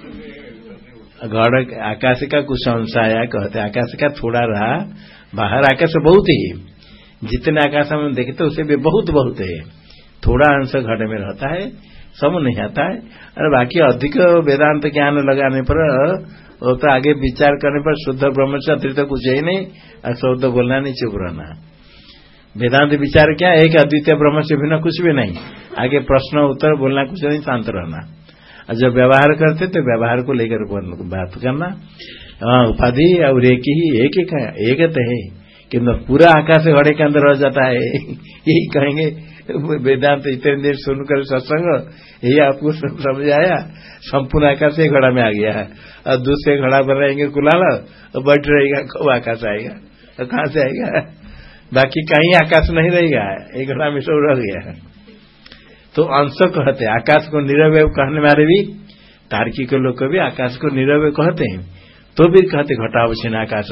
घड़, आकाश का कुछ अंश आया, कहते आकाश का थोड़ा रहा, बाहर आकाश बहुत ही। जितने आकाश हम देखते उसे भी बहुत बहुत है। थोड़ा अंश घड़े में रहता है, सब नहीं आता है। और बाकी अधिक वेदांत ज्ञान लगाने पर, वो तो आगे विचार करने पर शुद्ध ब्रह्म से अतिरिक्त कुछ ही नहीं, और शब्द बोलना नहीं, चुप रहना। वेदांत विचार क्या? एक अद्वितीय ब्रह्म से बिना कुछ भी नहीं। आगे प्रश्न, उत्तर बोलना कुछ नहीं, शांत रहना। और जब व्यवहार करते तो व्यवहार को लेकर बात करना। उपाधि और एक ही एक ही एक तो है। किन्तु पूरा आकाश घड़े के अंदर रह जाता है। यही कहेंगे, वेदांत इतने देर सुनकर सत्संग, यही आपको समझ आया। संपूर्ण आकाश एक घड़ा में आ गया है। और दूसरे घड़ा बन रहेंगे कुलाल, और बैठ रहेगा, कब आकाश आएगा? तो कहाँ से आएगा? बाकी कहीं आकाश नहीं रहेगा। एक घड़ा में सब रह गया। तो अंश कहते हैं, आकाश को निरवय कहने वाले भी, तार्किक लोग को भी आकाश को निरवय कहते हैं। तो भी कहते घटावशीन आकाश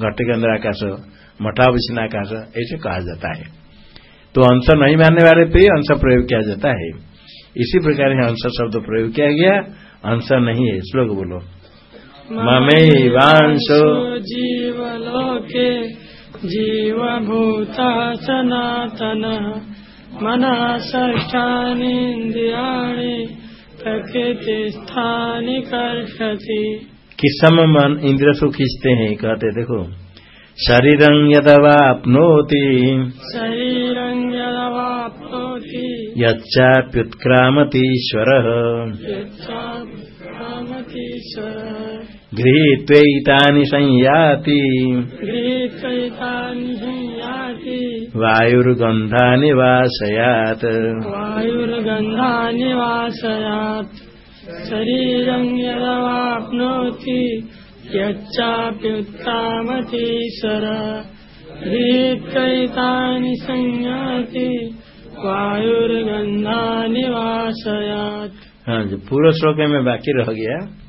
घट के अंदर आकाश मठावशीन आकाश, ऐसे कहा जाता है। तो अंश नहीं मानने वाले पे अंश प्रयोग किया जाता है। इसी प्रकार अंश शब्द प्रयोग किया गया। अंश नहीं है, श्लोक बोलो। ममे वांशो जीवलोके जीवभूता सनातन मनः षष्ठानीन्द्रियाणि प्रकृतिस्थानि कर्षति किस समय मन इंद्र से खींचते हैं कहते देखो। शरीरं यदवाप्नोति शरीरं यदवाप्नोति यच्चाप्युत्क्रामतीश्वरः। यच्चाप्युत्क्रामतीश्वरः। गृहीत्वैतानि संयाति। संयाति। वायुर्गन्धानि वाशयात् वायुर्गन्धानि वासयात्। शरीरं यदवाप्नोति यच्चाप्युत्क्रामतीश्वरः गृहीत्वैतानि संयाति वायुर्गन्धानि वासयात्। हाँ जो पूर्व श्लोक में बाकी रह गया।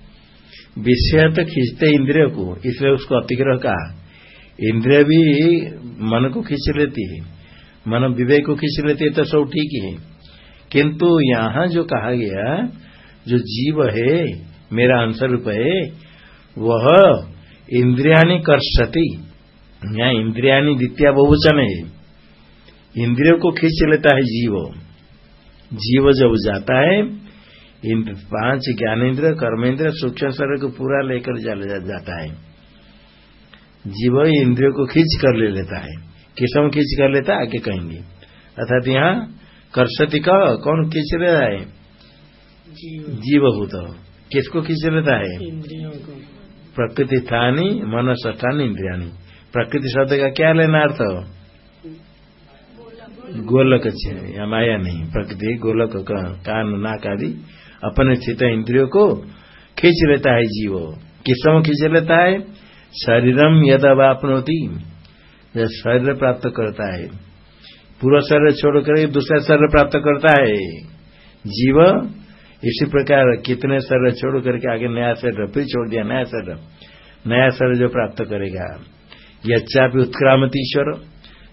विषय तो खींचते इंद्रिय को, इसलिए उसको अतिग्रह कहा। इंद्रिय भी मन को खींच लेती है, मन विवेक को खींच लेती है तो सब ठीक है किंतु यहाँ जो कहा गया, जो जीव है, मेरा अंश रूप है, वह इंद्रियाणी कर्षति। यहाँ इंद्रियाणी द्वितीय बहुवचन है। इंद्रियों को खींच लेता है जीव। जीव जब जाता है इंद्र पाँच ज्ञानेन्द्र कर्मेंद्र सूक्ष्म शरीर को पूरा लेकर जाता है। जीव इंद्रियों को खींच कर ले लेता है। किसम खींच कर लेता है? आगे कहेंगे। अर्थात यहाँ कर्षति का कौन खींच रहा है? जीवभूत। किसको खींच लेता है? इंद्रियों को। प्रकृति स्थानी मन स्थानी इंद्रियाणी प्रकृति शब्द का क्या लेना अर्थ? गोलक। या माया नहीं। प्रकृति गोलक का कान नाक आदि। अपने स्थित इंद्रियों को खींच लेता है जीव। किस समय खींच लेता है? शरीरम यद अवापनोती जब शरीर प्राप्त करता है। पूरा शरीर छोड़कर दूसरा शरीर प्राप्त करता है। जीव, इसी प्रकार कितने शरीर छोड़ करके आगे नया शरीर, फिर छोड़ दिया नया शरीर। नया शरीर जो प्राप्त करेगा यच्चा भी उत्क्रामती ईश्वर,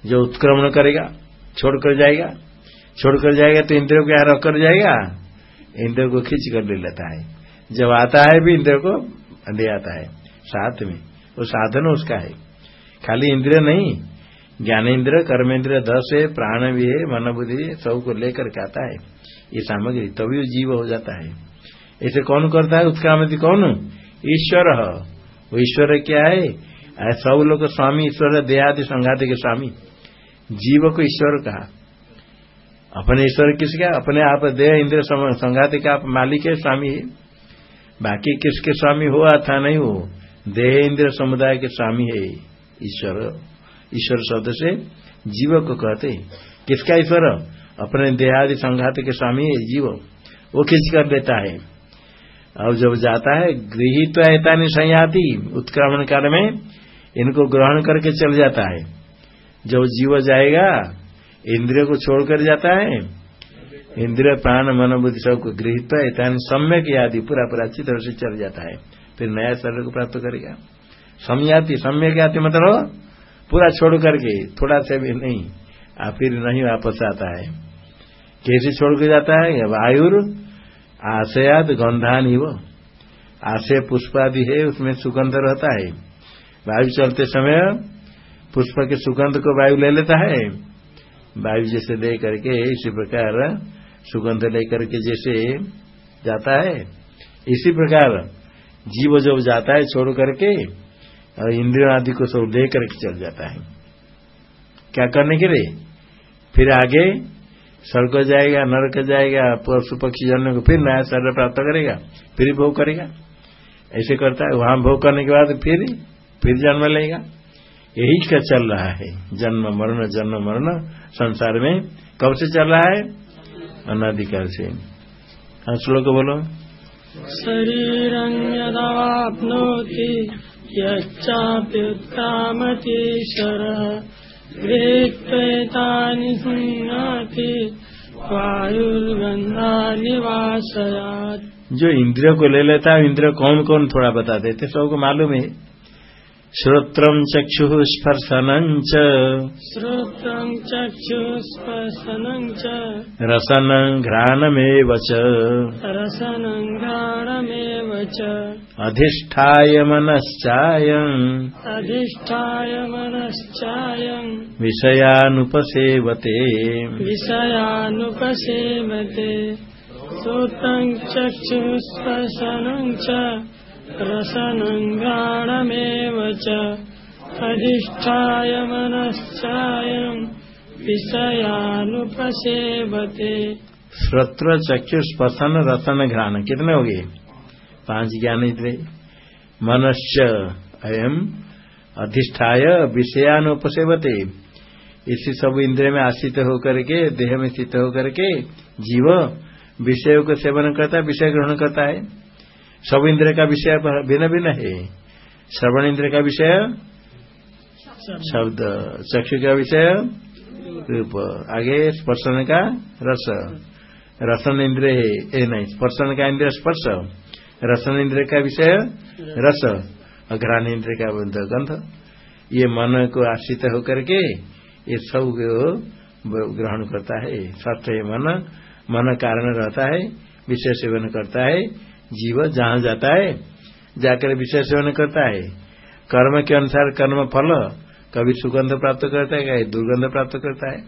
जो उत्क्रमण करेगा, छोड़कर जाएगा। छोड़कर जाएगा तो इंद्रियों को यहाँ रख कर जाएगा। इंद्र को खींच कर ले लेता है। जब आता है भी इंद्र को दे आता है, साथ में। वो साधन उसका है। खाली इंद्रिय नहीं ज्ञान ज्ञानेन्द्र कर्मेंद्र, दस है, प्राण भी है, मन बुद्धि सबको लेकर के आता है। ये सामग्री, तभी वो जीव हो जाता है। ऐसे कौन करता है? उत्क्रामति कौन? ईश्वर। वो ईश्वर क्या है? सब लोग स्वामी, ईश्वर, देहादि संघाति के स्वामी। जीव को ईश्वर कहा। अपने ईश्वर किसका, अपने आप देह इंद्र संघाति का आप मालिक है, स्वामी है। बाकी किसके स्वामी हुआ था नहीं हो, देह इंद्र समुदाय के स्वामी है ईश्वर। ईश्वर शब्द से जीव को कहते किसका ईश्वर? अपने देहादि संघात के स्वामी है जीव। वो खींच कर देता है? अब जब जाता है, गृहित ऐता नहीं संयाति, उत्क्रमण काल में इनको ग्रहण करके चल जाता है। जब जीव जाएगा इंद्रिय को छोड़कर जाता है। इंद्रिय, प्राण मन बुद्धि सबको गृहित है। ऐता सम्यक आदि पूरा पूरा अच्छी तरह से चल जाता है। फिर नया शरीर को प्राप्त करेगा। समयाति, सम्यक आती मतलब पूरा छोड़ करके, थोड़ा से भी नहीं, आ फिर नहीं वापस आता है। कैसे छोड़ के जाता है? वायुर आशयाद, गंधान ही वो। आशय, पुष्प आदि है, उसमें सुगंध रहता है। वायु चलते समय पुष्प के सुगंध को वायु ले लेता है। वायु जैसे दे करके इसी प्रकार सुगंध लेकर के जैसे जाता है। इसी प्रकार जीव जब जाता है छोड़ करके, और इंद्रियों आदि को सब ले करके चल जाता है। क्या करने के लिए? फिर आगे सड़क जाएगा, नरक जाएगा, पशु पक्षी जन्म को फिर नया शरीर प्राप्त करेगा, फिर भोग करेगा। ऐसे करता है। वहाँ भोग करने के बाद फिर फिर जन्म लेगा। यही का चल रहा है? जन्म मरण जन्म मरण संसार में कब से चल रहा है? अनाधिकार से। हाँ श्लोक बोलो। शरीरं यदाप्नोति यच्चाप्युत्कामतीश्वरः संयाति वायुर्गन्धानिवासयात् जो इंद्रिय को ले लेता है इंद्रिय कौन कौन थोड़ा बता देते सबको मालूम है। श्रोत्रम चक्षु स्पर्शनं च। श्रोत्रं चक्षुस्पर्शनं च। रसनं घ्राणमेव च। रसनं घ्राणमेव च। अधिष्ठाय मनश्चायम्। अधिष्ठाय मनश्चायम्। विषयानुपसेवते। विषयानुपसेवते। श्रोत्रं चक्षुस्पर्शनं च रसनं घ्राणमेव च अधिष्ठाय मनश्चायम् विषयानुपसेवते श्रोत्र चक्षु स्पर्शन रसन घ्राण कितने हो गए? पाँच ज्ञान मनश्च अयम अधिष्ठाय विषयानुपसेवते इसी सब इंद्रिय में आश्रित होकर के, देह में स्थित होकर के, जीव विषय को सेवन करता है, विषय ग्रहण करता है। सब इंद्र का विषय भिन्न भिन्न है। श्रवण इंद्र का विषय शब्द। चक्षु का विषय रूप। आगे स्पर्शन का रस। रसन इंद्र है। ए नहीं स्पर्शन का इंद्र स्पर्श। रसन इंद्र का विषय रस। और घ्राण इंद्र का गंध। ये मन को आश्रित होकर के ये सब ग्रहण करता है। है मन मन कारण रहता है विषय सेवन करता है। जीव जहाँ जाता है, जाकर विषय सेवन करता है। कर्म के अनुसार कर्म फल कभी सुगंध प्राप्त करता है कहीं दुर्गंध प्राप्त करता है।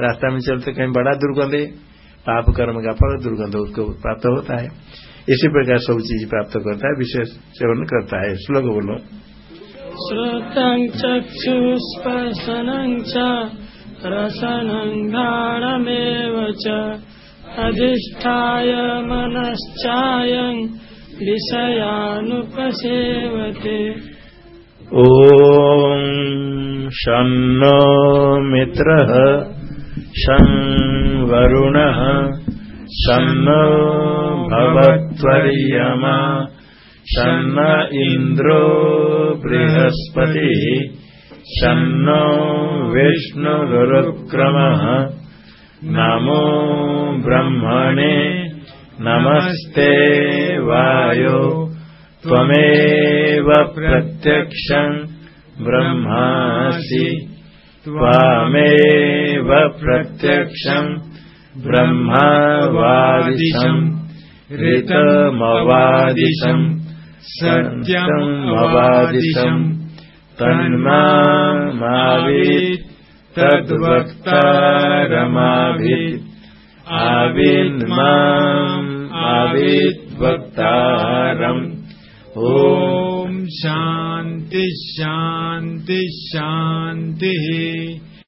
रास्ता में चलते कहीं बड़ा दुर्गंध है, पाप कर्म का फल दुर्गंध उसको प्राप्त होता है। इसी प्रकार सब चीज़ प्राप्त करता है विषय सेवन करता है। श्लोक बोलो। श्रोत्रं चक्षुस्पर्शनं च, रसनं च। अधिष्ठाय मनश्चायम् विषयानुपसेवते। ॐ शं नो मित्रः शं वरुणः शं नो भवत्वर्यमा शं न इन्द्रो बृहस्पतिः शं नो विष्णुगुरुक्रमः नमो ब्रह्मणे नमस्ते वायो त्वमेव प्रत्यक्षम् ब्रह्मासि त्वामेव प्रत्यक्षम् ब्रह्मावादिशम् ऋतमवादिशम् सत्यमवादिशम् तन्मामावीत् तद्वक्तारमाभित् आविन्माम् आविद्वक्तारम् ॐ शान्ति शान्ति शान्तिः